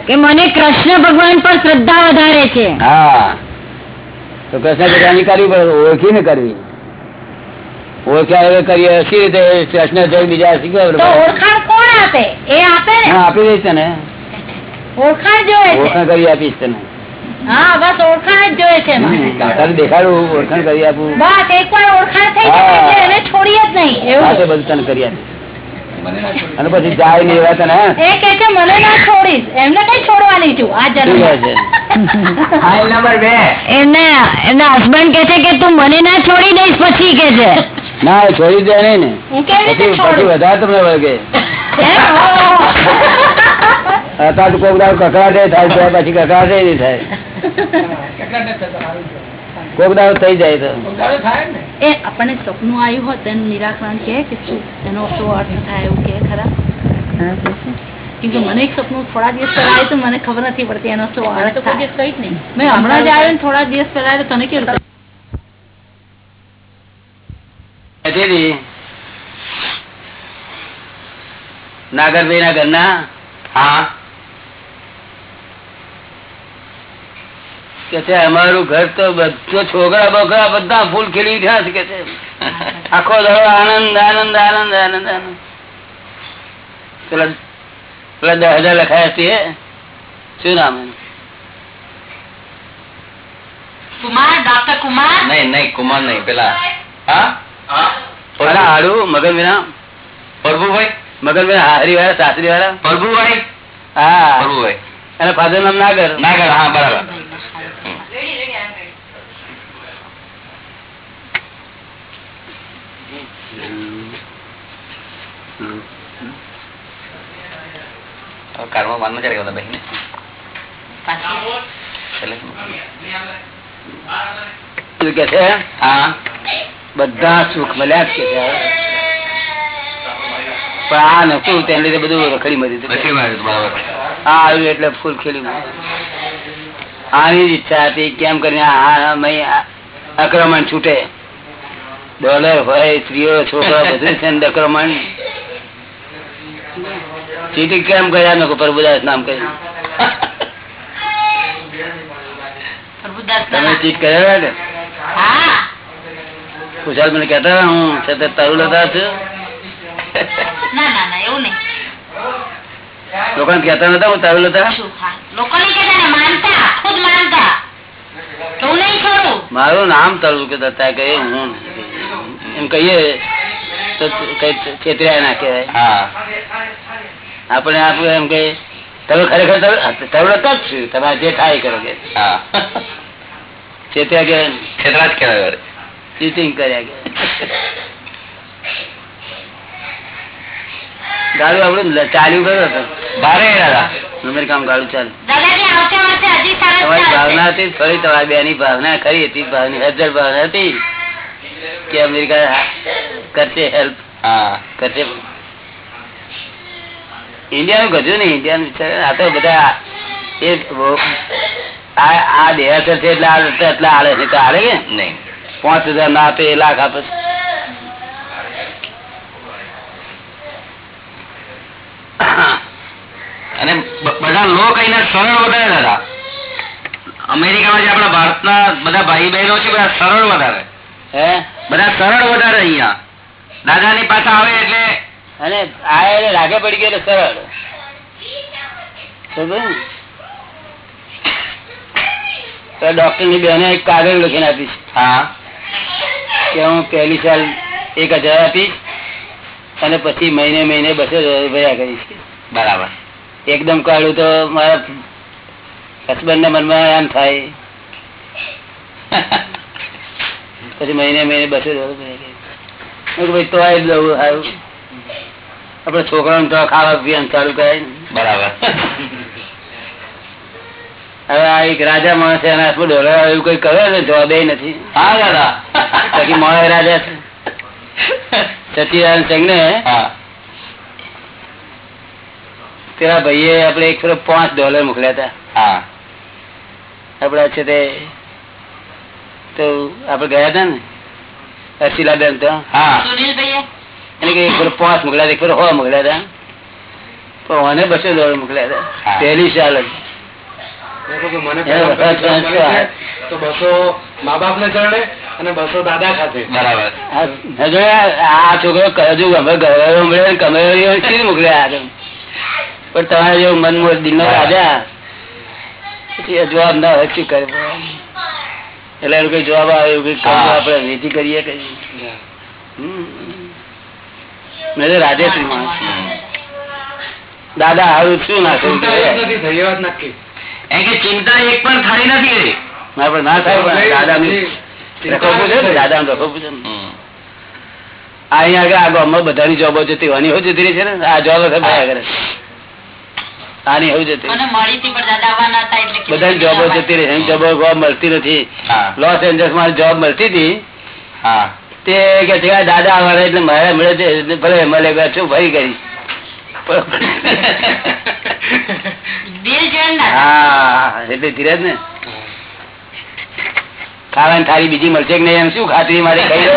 Speaker 5: કે મને કૃષ્ણ ભગવાન પર શ્રદ્ધા વધારે છે.
Speaker 3: હા. તો કૃષ્ણ ભગવાનની કરવી પડે ઓળખીને કરવી. ઓળખ્યા કરીએ સી રીતે કૃષ્ણ જોઈ બીજા
Speaker 5: તો ઓળખાણ કોણ આપે? એ આપે
Speaker 3: આપી દઈશ ને
Speaker 5: ઓળખાણ જોઈએ
Speaker 3: ઓળખાણ કરી આપીશ તને.
Speaker 5: હા બસ ઓળખાણ જ જોઈએ છે એમાં.
Speaker 3: દેખાડું ઓળખાણ કરી આપું.
Speaker 5: બસ એકવાર ઓળખાણ થઈ જાય એને છોડીએ જ નહીં એવું.
Speaker 3: બધું તને કરી આપીશ. અને પછી જાય ને એવા તને
Speaker 5: એ કે છે મને ના છોડીશ. એમને કઈ છોડવાની છું આ જન્મ.
Speaker 3: છે?
Speaker 6: ફાઇલ નંબર બે.
Speaker 5: એમને એમના હસબન્ડ કે છે કે તું મને ના છોડી દઈશ પછી કે છે.
Speaker 3: ના છોડી દે નહીં ને. પછી વધારે તમને વળગે? અત્યારે કોક કકડાટે થાય પછી કકડાટે નહીં થાય. કોક દાડો થઈ જાય તો.
Speaker 7: ઉગાડો થાય ને?
Speaker 5: એ આપણને સપનું આવ્યું હોત એનું નિરાકરણ કે કે શું? એનો શું અર્થ થાય એવું કે ખરા? કેમ કે મને એક સપનું થોડા દિવસ પહેલા આવ્યું તો મને ખબર નથી પડતી એનો શું અર્થ થાય. કઈ નહીં. મેં હમણાં જ આવ્યો ને થોડા દિવસ પહેલા આવ્યું તો તને કેવું
Speaker 3: નાગરભાઈ ના ઘરના
Speaker 6: હા.
Speaker 3: કે છે અમારું ઘર તો બધું છોકરા બોકરા બધા ફૂલ ખીલી ગયા છે કે છે. આખો દડો આનંદ આનંદ આનંદ આનંદ આનંદ. પેલા દસ હજાર લખાયા છે શું નામ
Speaker 5: કુમાર ડોક્ટર કુમાર?
Speaker 6: નહીં નહીં કુમાર નહીં પેલા. હા?
Speaker 3: પેલા હાડું મગન વિના
Speaker 6: પ્રભુભાઈ?
Speaker 3: મગન વિના હારી વાળા સાસરી વાળા
Speaker 6: પ્રભુભાઈ?
Speaker 3: હા.
Speaker 6: પ્રભુભાઈ.
Speaker 3: અને ફાધર નામ નાગર.
Speaker 6: નાગર હા બરાબર. કારમાં માન મજા ગયા બહેને
Speaker 3: કે છે
Speaker 6: હા
Speaker 3: બધા સુખ મળ્યા જ કે છે પણ આ નતું તેને લીધે બધું રખડી મળી આવ્યું એટલે ફૂલ ખીલી આની જ ઈચ્છા હતી કેમ કરીને આ મય આક્રમણ છૂટે ડોલર હોય સ્ત્રીઓ છોકરા બધું છે અક્રમણ આક્રમણ ચીટી કેમ કર્યા મેં કહ્યું પ્રભુદાસ નામ કર્યું. તમે ચીટ કર્યા ને
Speaker 5: હા.
Speaker 3: ખુશાલ મને કહેતા હતા, હું છે તે તરુલ હતા છું
Speaker 5: લોકો કેતા ના એવું નહીં.
Speaker 3: લોકોને કહેતા નતા હું તરુલ હતા? મારું નામ તરુલ કહેતા હતા કે હું એમ કહીએ તો કઈ છેતર્યા ના કહેવાય.
Speaker 1: હા.
Speaker 3: આપણે આપણે એમ કે તમે ખરેખર તવડક જ છું. તમારે જે થાય કરો કે.
Speaker 1: હા.
Speaker 3: કે
Speaker 1: છેતરા જ કહેવાય
Speaker 3: ચીટિંગ કર્યા કે. ગાડું આપડે ચાલ્યું કર્યો હતું.
Speaker 1: ભારે દાદા
Speaker 3: અમેરિકામાં ગાડું ચાલ્યું તમારી ભાવના હતી ફરી તમારી બેની ભાવના ખરી હતી. ભાવની હજાર ભાવના હતી. કે અમેરિકા કરશે હેલ્પ
Speaker 1: હા.
Speaker 3: કરશે ઇન્ડિયાનું ગજુ નહીં ઇન્ડિયાનું આ તો બધા એ આ દેહાસર છે એટલે એટલે એટલા છે તો હાલે કે
Speaker 1: નહીં.
Speaker 3: પાંચ હજાર ના આપે લાખ આપે
Speaker 1: અને બધા લોક અહીંના સરળ વધારે દાદા. અમેરિકામાં જે આપણા ભારતના બધા ભાઈ બહેનો છે બધા સરળ વધારે.
Speaker 3: હે?
Speaker 1: બધા સરળ વધારે અહીંયા. દાદાની પાસે આવે એટલે
Speaker 3: અને આ એને લાગે પડી ગયો સરળ. તો ડોક્ટરની બેને એક કાગળ લખીને આપીશ.
Speaker 1: હા.
Speaker 3: કે હું પહેલી સાલ એક હજાર આપીશ અને પછી મહિને મહિને બસો રૂપિયા કરીશ.
Speaker 1: બરાબર.
Speaker 3: એકદમ કાઢું તો મારા હસબન્ડ ના મનમાં એમ થાય. પછી મહિને મહિને બસો રૂપિયા કરીશ. તો આ જ લઉં સારું આપડે છોકરાને તો ખાવા પીવાનું ચાલુ કરે
Speaker 1: બરાબર.
Speaker 3: હવે આ એક રાજા માણસ એના હાથમાં ડોલર એવું કઈ કરે ને જવાબ નથી.
Speaker 1: હા દાદા.
Speaker 3: બાકી મોડા રાજા છે. સચિદાનંદ સિંહ ને
Speaker 1: હા
Speaker 3: ભાઈએ આપડે એક ફેરો પાંચ ડોલર મોકલ્યા હતા.
Speaker 1: હા.
Speaker 3: આપડા છે તે તો આપડે ગયા હતા ને? અશીલાબેન તો.
Speaker 1: હા.
Speaker 2: સુનિલભાઈએ?
Speaker 3: એને કે ફેરો પાંચ મોકલ્યા હતા એક હો મોકલ્યા હતા. પણ મને બસો દોડ મોકલ્યા હતા. પહેલી સાલ પણ તમારે જેવું મન મોર દિલ નો રાજા. પછી એ જવાબ ના હોય શું કરે? એટલે એનું કઈ જવાબ આવે એવું કઈ આપડે વિધિ કરીએ કઈ હમ. મેં રાજેશ્રી માણસ. દાદા હારું શું ના થયું?
Speaker 8: ચિંતા એક
Speaker 1: પણ થઈ નથી
Speaker 3: ના થાય પણ દાદા ને દાદા રખોપું છે ને.
Speaker 1: હમ.
Speaker 3: અહીંયા આગળ આ ગામમાં બધાની જોબો જતી હોય આની એવું જતી રહી છે ને આ જોબ આગળ ભયા કરે. આની એવું જતી બધાની જોબો જતી રહી. જોબ મળતી નથી. લોસ એન્જલ્સમાં જોબ મળતી હતી.
Speaker 1: હા.
Speaker 3: તે કે છે દાદા આવવાના એટલે મારે મળે છે એટલે ભલે મળે શું ફરી કરી.
Speaker 2: ને દાદા.
Speaker 3: હા એટલે ધીરજ ને. ખાવાની થાળી બીજી મળશે કે નહીં એમ શું ખાતરી મારે કહી દો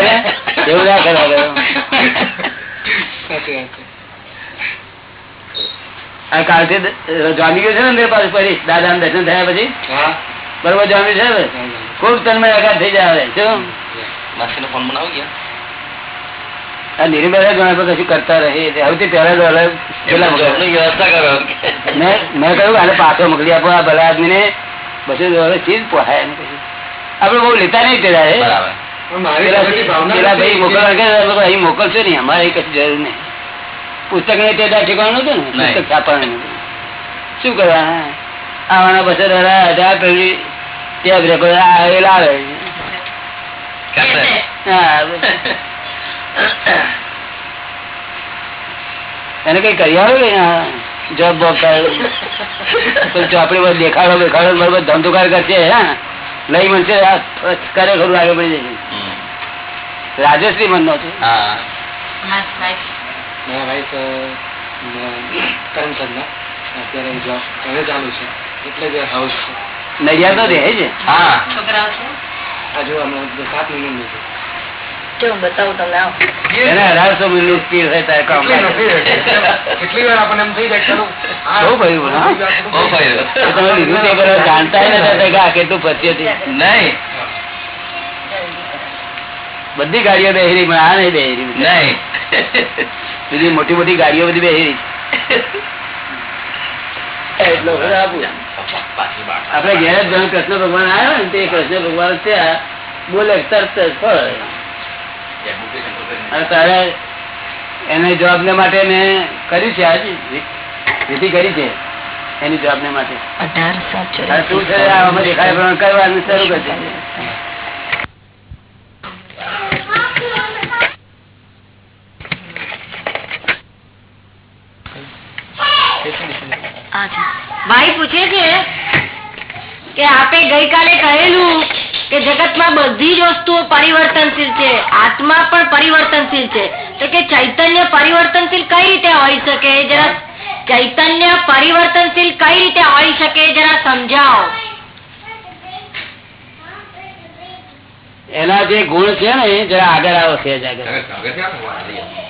Speaker 3: એવું ના કરવા દો
Speaker 8: સાચી વાત છે.
Speaker 3: આ કાલથી જામી ગયો છે ને અંદર પાછું ફરી? દાદા દર્શન થયા પછી? બરોબર જામ્યું છે ને ખૂબ તન્મય આઘાત થઈ જાય શું?
Speaker 1: માસીનો ફોન બનાવો ગયા.
Speaker 3: આ નિર્ભય ઘણા બધા કશું કરતા રહે સૌથી પહેલા તો હવે પેલા મોકલ્યા.
Speaker 1: વ્યવસ્થા કરો.
Speaker 3: મેં મેં કહ્યું આને પાછો મોકલી આપો આ ભલા આદમી ને બસો ડોલર ચીજ પોહાય આપડે બહુ લેતા નહીં પેલા મોકલશો નઈ અમારે કશું જરૂર નહીં. પુસ્તક ને તે ઠેકાણું નતું ને પુસ્તક છાપવાનું શું કરવાના? આવાના બસો ડોલર હજાર પેલી ટેપ રેકોર્ડ આ એ લાવે હા. એને કઈ કરી આવે કે જોબ બોબ થાય ચોપડી દેખાડો દેખાડો બરોબર ધંધુકાર કરશે હા લઈ મળશે કરે ખરું આગળ પડી જશે રાજેશ્રી મન નો છે
Speaker 2: ભાઈ.
Speaker 8: મારા વાઈફ અત્યારે જોબ હવે ચાલુ છે. એટલે જ હાઉસ છે.
Speaker 3: નડિયાદ તો રહે છે?
Speaker 1: હા.
Speaker 2: છોકરાઓ છે?
Speaker 8: આ જો સાત
Speaker 3: અઢારસો તારે કામ.
Speaker 8: કેટલી વાર આપણને એમ થઈ જાય
Speaker 3: તમે લીધું તે પેલા જાણતા કે આ કેટલું પચ્યું હતું.
Speaker 1: નહીં.
Speaker 3: બધી ગાડીઓ બેહરી પણ આ નહીં બેહરી.
Speaker 1: નહીં.
Speaker 3: બીજી મોટી મોટી ગાડીઓ બધી બેહી રહી એટલો બધો આપું. આપડે ઘેર જ ભણ કૃષ્ણ ભગવાન આવ્યો ને તે કૃષ્ણ ભગવાન ત્યાં બોલે તરત જ ફળ. અને તારે એને જોબ ને માટે મેં કર્યું છે આજ વિધિ કરી છે એની જોબ ને માટે શું છે? દેખાય કરવાનું શરૂ કરશે
Speaker 2: ભાઈ પૂછે છે કે આપે ગઈકાલે કહેલું કે જગતમાં બધી જ વસ્તુઓ પરિવર્તનશીલ છે આત્મા પણ પરિવર્તનશીલ છે. તો કે ચૈતન્ય પરિવર્તનશીલ કઈ રીતે હોઈ શકે? જરા ચૈતન્ય પરિવર્તનશીલ કઈ રીતે હોઈ શકે? જરા સમજાવો.
Speaker 3: એના જે ગુણ છે ને એ જરા આગળ આવો છે આગળ.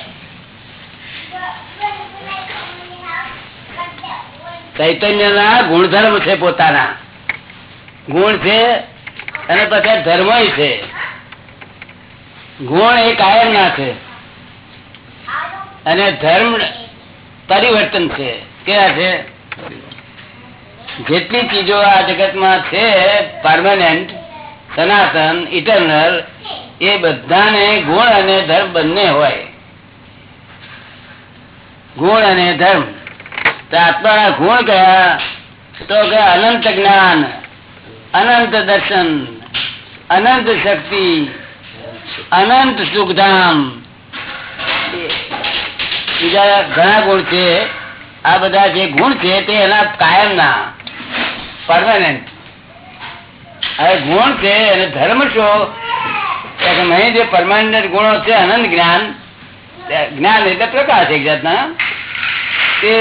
Speaker 3: ચૈતન્ય ના ગુણધર્મ છે પોતાના. ગુણ છે અને પછી ધર્મ છે. ગુણ એ કાયમ ના છે. અને ધર્મ પરિવર્તન છે. કેવા છે? જેટલી ચીજો આ જગતમાં છે પરમાનન્ટ સનાતન ઇટરનલ એ બધાને ગુણ અને ધર્મ બંને હોય. ગુણ અને ધર્મ. આત્માના ગુણ કયા? તો કે અનંત જ્ઞાન, અનંત દર્શન, અનંત શક્તિ, અનંત સુખધામ. બીજા ઘણા ગુણ છે. આ બધા જે ગુણ છે તે એના કાયમના. પરમાનન્ટ. હવે ગુણ છે અને ધર્મ છો અહીં જે પરમાનન્ટ ગુણો છે, અનંત જ્ઞાન જ્ઞાન એટલે પ્રકાશ એક જાતના. તે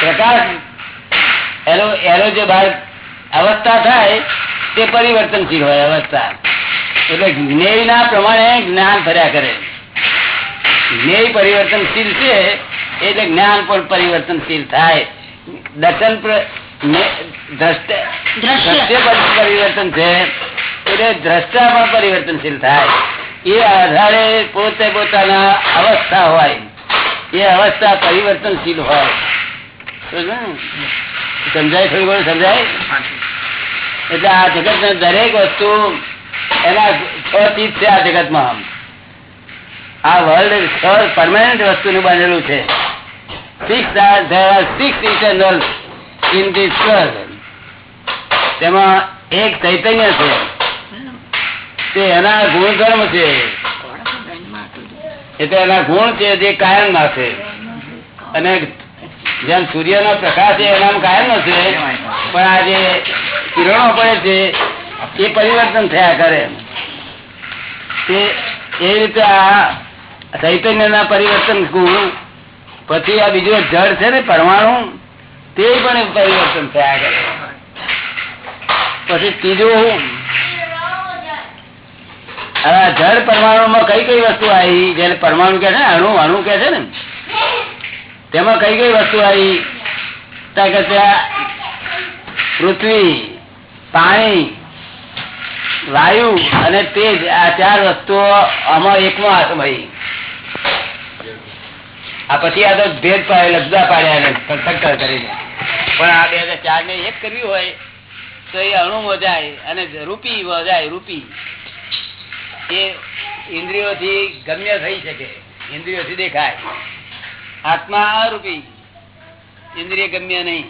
Speaker 3: પ્રકાશ એનો એનો જે ભાગ અવસ્થા થાય તે પરિવર્તનશીલ હોય અવસ્થા. એટલે જ્ઞેય ના પ્રમાણે જ્ઞાન ફર્યા કરે. જ્ઞેય પરિવર્તનશીલ છે એટલે જ્ઞાન પણ પરિવર્તનશીલ થાય. દર્શન.
Speaker 2: દ્રશ્ય
Speaker 3: પરિવર્તન છે એટલે દ્રષ્ટા પણ પરિવર્તનશીલ થાય. એ આધારે પોતે પોતાના અવસ્થા હોય. એ અવસ્થા પરિવર્તનશીલ હોય. સમજ્યો? ને? થોડી ઘણું સમજાય? એટલે આ જગત દરેક વસ્તુ એના છ ચીજ છે આ જગતમાં આ વર્લ્ડ છ પરમાનન્ટ વસ્તુનું બનેલું છે. Six six eternal in this world તેમાં એક ચૈતન્ય છે. તે એના ગુણધર્મ છે. એટલે એના ગુણ છે જે કાયમ ના છે. અને જેમ સૂર્ય નો પ્રકાશ એનામ કાયમ નો પણ આ જે કિરણો પડે છે, એ પરિવર્તન થયા કરે. એ રીતે આ ચૈતન્ય ના પરિવર્તન પછી આ બીજું જળ છે ને પરમાણુ, તે પણ પરિવર્તન થયા કરે. પછી ત્રીજું જળ પરમાણુ માં કઈ કઈ વસ્તુ આવી, જેને પરમાણુ કે છે અણુ અણુ કે છે ને? તેમાં કઈ કઈ વસ્તુ આવી? પૃથ્વી, પાણી, વાયુ અને તેજ, આ ચાર વસ્તુઓ આમાં એકમાં આસમાઈ આ પછી આ તો ભેદ પાડે, લબ્ધા પાડ્યા ટક્કર કરીને. પણ આ બે ચાર ને એક કરવી હોય, તો એ અણુ મોજાય અને રૂપી મોજાય, રૂપી. એ ઇન્દ્રિયોથી ગમ્ય થઈ શકે, ઇન્દ્રિયોથી દેખાય. આત્મા અરૂપી. ઇન્દ્રિય ગમ્ય નહીં.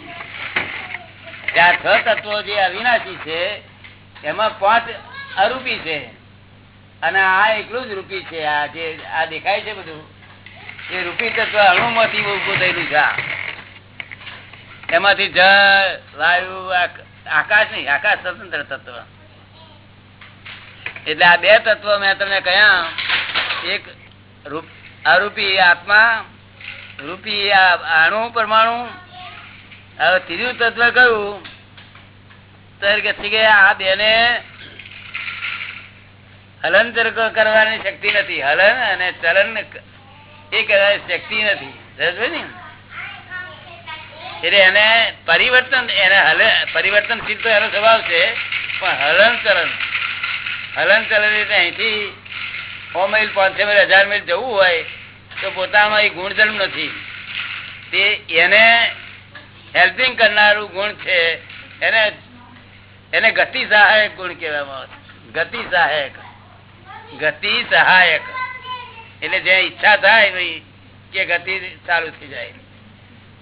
Speaker 3: આ છ તત્વો જે અવિનાશી છે, એમાં પાંચ અરૂપી છે. અને આ એકલું જ રૂપી છે. આ જે, આ દેખાય છે બધું. એ રૂપી તત્વ અણુમાંથી ઉભું થયેલું છે એમાંથી જળ, વાયુ આકાશ નહીં, આકાશ સ્વતંત્ર તત્વ. એટલે આ બે તત્વ મેં તમને કહ્યા. એક રૂપ- અરૂપી આત્મા રૂપી અણુ પરમાણુ હવે ત્રીજું તત્વ કયું? તો એ કહે છે કે આ બેને હલન કરવાની શક્તિ નથી. હલન અને ચલન એ કરવાની શક્તિ નથી. એટલે એને પરિવર્તન, એને હલ, પરિવર્તનશીલ તો એનો સ્વભાવ છે, પણ હલન ચલન હલન ચલન એટલે અહીંથી સો મિલ પાંચસો માઇલ હજાર મિલ જવું હોય તો પોતામાં એ ગુણધર્મ નથી. તે એને હેલ્પિંગ કરનારું ગુણ છે. એને એને ગતિ સહાયક ગુણ કહેવામાં આવે ગતિ સહાયક. ગતિ સહાયક. એટલે જે ઈચ્છા થાય ભાઈ કે ગતિ ચાલુ થઈ જાય.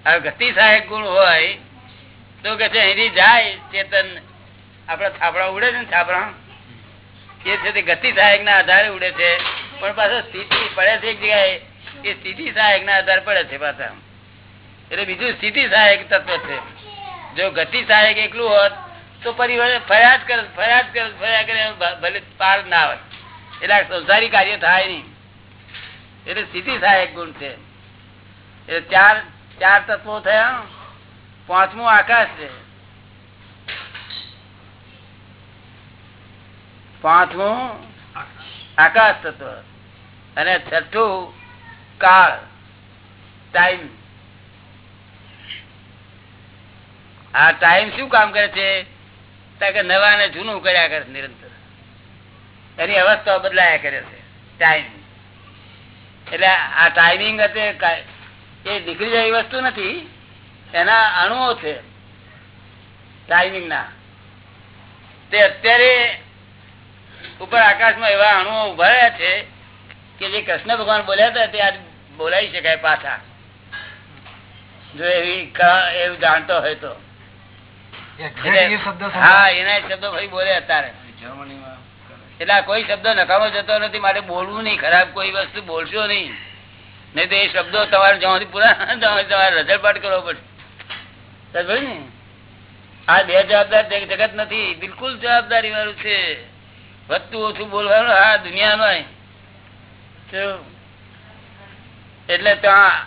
Speaker 3: હવે ગતિ સહાયક ગુણ હોય તો કે છે અહીંથી જાય ચેતન આપડા થાપડા ઉડે છે ને થાપડા? એ છે તે ગતિ સહાયક ના આધારે ઉડે છે. પણ પાછો સ્થિતિ પડે છે એક જગ્યાએ એ સ્થિતિ સહાયક ના આધાર પડે છે પાછા. એટલે બીજું સ્થિતિ સહાયક તત્વ છે. જો ગતિ સહાયક એકલું હોત, તો પરિવાર ફરિયાદ કરે ફરિયાદ કરે ફરિયાદ કરે ભલે પાર ના હોય. એટલે સંસારી કાર્ય થાય નહીં. એટલે સ્થિતિ સહાયક ગુણ છે. એટલે ચાર ચાર તત્વો થયા પાંચમું આકાશ છે. પાંચમું આકાશ તત્વ. અને છઠ્ઠું કાળ ટાઈમ આ ટાઈમ શું કામ કરે છે? નવા ને જૂનું કર્યા કરે નિરંતર. એની અવસ્થા બદલાયા કરે છે. ટાઈમ એટલે આ ટાઈમિંગ હતે એ નીકળી જાય વસ્તુ નથી. એના અણુઓ છે ટાઈમિંગ ના. તે અત્યારે ઉપર આકાશમાં એવા અણુઓ ઊભા રહ્યા છે કે જે કૃષ્ણ ભગવાન બોલ્યા હતા તે આજ બોલાવી શકાય પાછા. જો એવી એવું જાણતો હોય તો. હા એના શબ્દો ભાઈ બોલે અત્યારે. એટલે કોઈ શબ્દ નકામો જતો નથી માટે બોલવું નહીં ખરાબ કોઈ વસ્તુ બોલશો નહીં. નહીં તો એ શબ્દો તમારે જ્યાંથી પૂરા તમારે રજળપાટ કરવો પડશે. ને? આ બે જવાબદાર જગત નથી બિલકુલ જવાબદારી વાળું છે. વધતું ઓછું બોલવાનું હા દુનિયામાં એટલે ત્યાં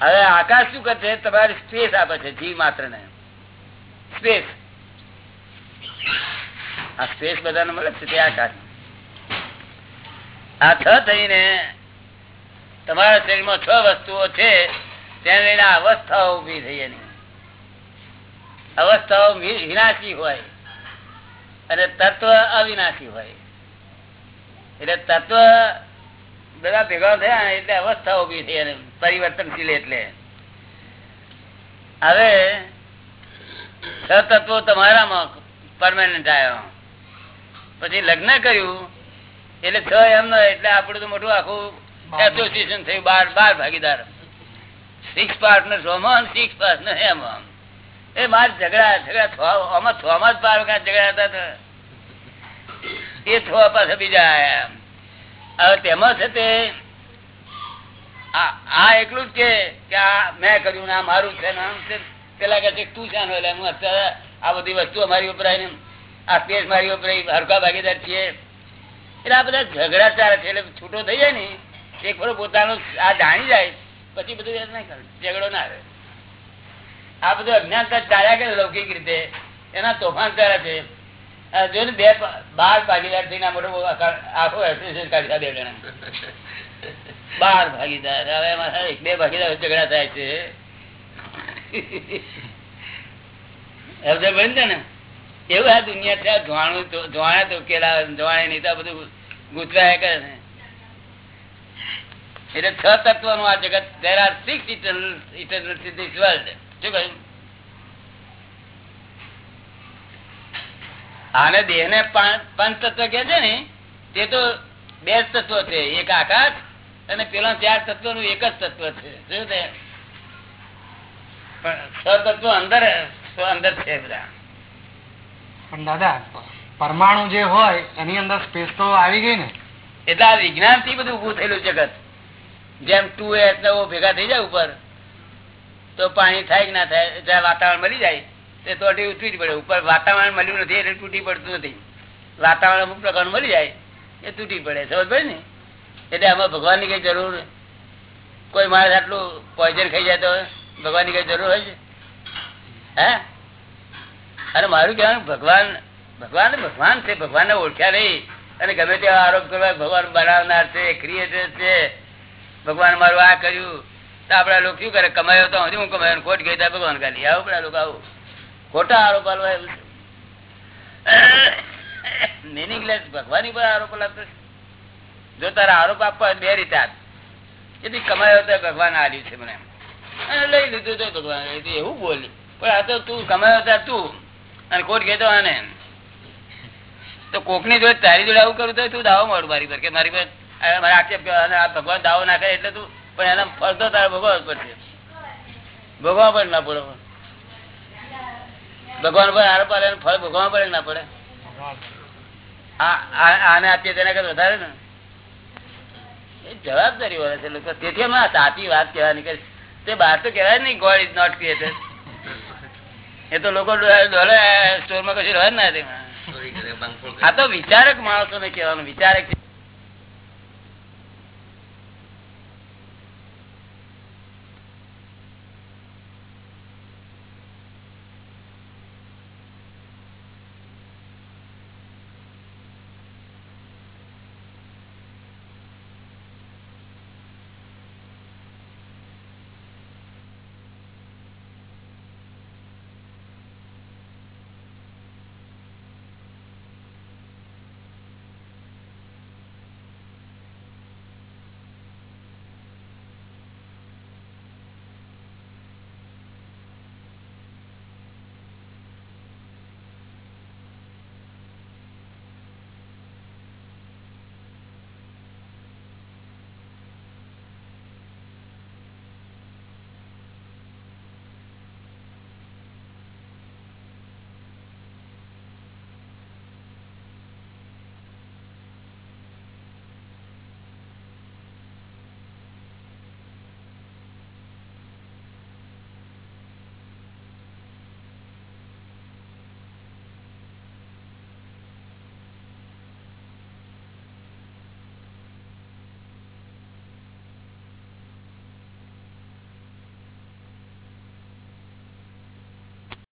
Speaker 3: હવે આકાશ શું કરશે? તમારી સ્પેસ આપે છે જીવ માત્ર ને સ્પેસ. આ સ્પેસ બધાને મળે છે, તે આકાશ. આ છ થઈને તમારા શરીરમાં છ વસ્તુઓ છે તેને લઈને અવસ્થાઓ ઊભી થઈ એની. અવસ્થાઓ વિનાશી હોય અને તત્વ અવિનાશી હોય. એટલે તત્વ બધા ભેગા થયા એટલે અવસ્થા ઊભી થઈ અને પરિવર્તનશીલ એટલે. હવે સતત્વો તમારામાં પરમાનન્ટ આવ્યો. પછી લગ્ન કર્યું એટલે છ એમ ન એટલે આપણું તો મોટું આખું એસોસિએશન થયું બાર બાર ભાગીદાર. સિક્સ પાર્ટનર સોમાં સિક્સ પાર્ટનર એમાં એ માર ઝઘડા ઝઘડા આમાં માં જ બાર વખત ઝઘડા હતા. એ છ પાછા બીજા આયા હવે તેમાં છે તે, આ એટલું જ કે કે આ મેં કર્યું આ મારું છે ને આમ છે પેલા કે તું શાનો એટલે હું અત્યારે આ બધી વસ્તુ અમારી વપરાય આ સ્પેસ મારી વપરાય હરકા ભાગીદાર છીએ. એટલે આ બધા ઝઘડા ચાલે છે, એટલે છૂટો થઈ જાય ને, એક ફરો પોતાનું આ જાણી જાય, પછી બધું ઝઘડો ના રહે આ બધું અજ્ઞાનતા ચાલ્યા કરે લૌકિક રીતે. એના તોફાન ચાલે છે. હવે થાય છે. ને. એવું આ દુનિયા આ જોવાનું તો તો ઉકેલા નહીં તો બધું ગૂંચવાયા કરે એટલે છ તત્વનું આ જગત. There six world. શું કહ્યું? આને દેહ ને પાંચ તત્વ કે છે ને તે તો બે જ તત્વ છે એક આકાશ અને પેલા ચાર તત્વનું એક જ તત્વ છે. શું છે? તત્વ અંદર અંદર છે બધા.
Speaker 8: પણ દાદા પરમાણુ જે હોય એની અંદર સ્પેસ તો આવી ગઈ ને?
Speaker 3: એટલે આ વિજ્ઞાનથી બધું ઉભું થયેલું જગત. જેમ ટુ એસ ભેગા થઈ જાય ઉપર તો પાણી થાય કે ના થાય વાતાવરણ મળી જાય. તે તૂટી જ પડે. ઉપર વાતાવરણ મળ્યું નથી, એટલે તૂટી પડતું નથી. વાતાવરણ અમુક પ્રકારનું મળી જાય, એ તૂટી પડે. સમજ પડે ને? એટલે આમાં ભગવાનની કઈ જરૂર કોઈ માણસ આટલું પોઈઝન ખાઈ જાય તો ભગવાનની કઈ જરૂર હોય છે? હે? અને મારું કહેવાનું, ભગવાન ભગવાન ભગવાન છે, ભગવાનને ઓળખ્યા નહીં. અને ગમે તેવા આરોપ કરવા, ભગવાન બનાવનાર છે ક્રિએટર છે. ભગવાન મારું આ કર્યું. તો આપડા લોકો શું કરે? કમાયો તો હજી હું કમાયો ખોટ ગઈ ભગવાન ગાલી આવું પેલા લોકો આવું. ખોટા આરોપ એવું મિનિંગલેસ ભગવાન પર આરોપ લાગતો જો તારા આરોપ આપવા બે રીતે આપ. કમાયો તો ભગવાન આલ્યું છે મને લઈ લીધું તો ભગવાન એવું બોલી. પણ આ તો તું કમાયો ત્યાં તું. અને કોટ કહેતો આને તો કોકની જોડે તારી જોડે આવું કરું તો તું દાવો મારું મારી પર કે મારી પર મારા આક્ષેપ આ ભગવાન દાવો ના કરે એટલે તું, પણ એના ફરતો તારે ભોગવવા પડશે ભોગવવા પણ ના પડે ભગવાન પર આરોપ આવે ફળ ભોગવવા પડે ના પડે? આને આપીએ તેના કરતા વધારે ને? એ જવાબદારી હોય છે લોકો. તેથી અમે સાચી વાત કહેવાની કે તે બહાર તો કહેવાય નહીં ગોડ ઇઝ નોટ ક્રિએટેડ એ તો લોકો સ્ટોરમાં કશું રહે ના. આ તો વિચારક માણસો ને કહેવાનું. વિચારક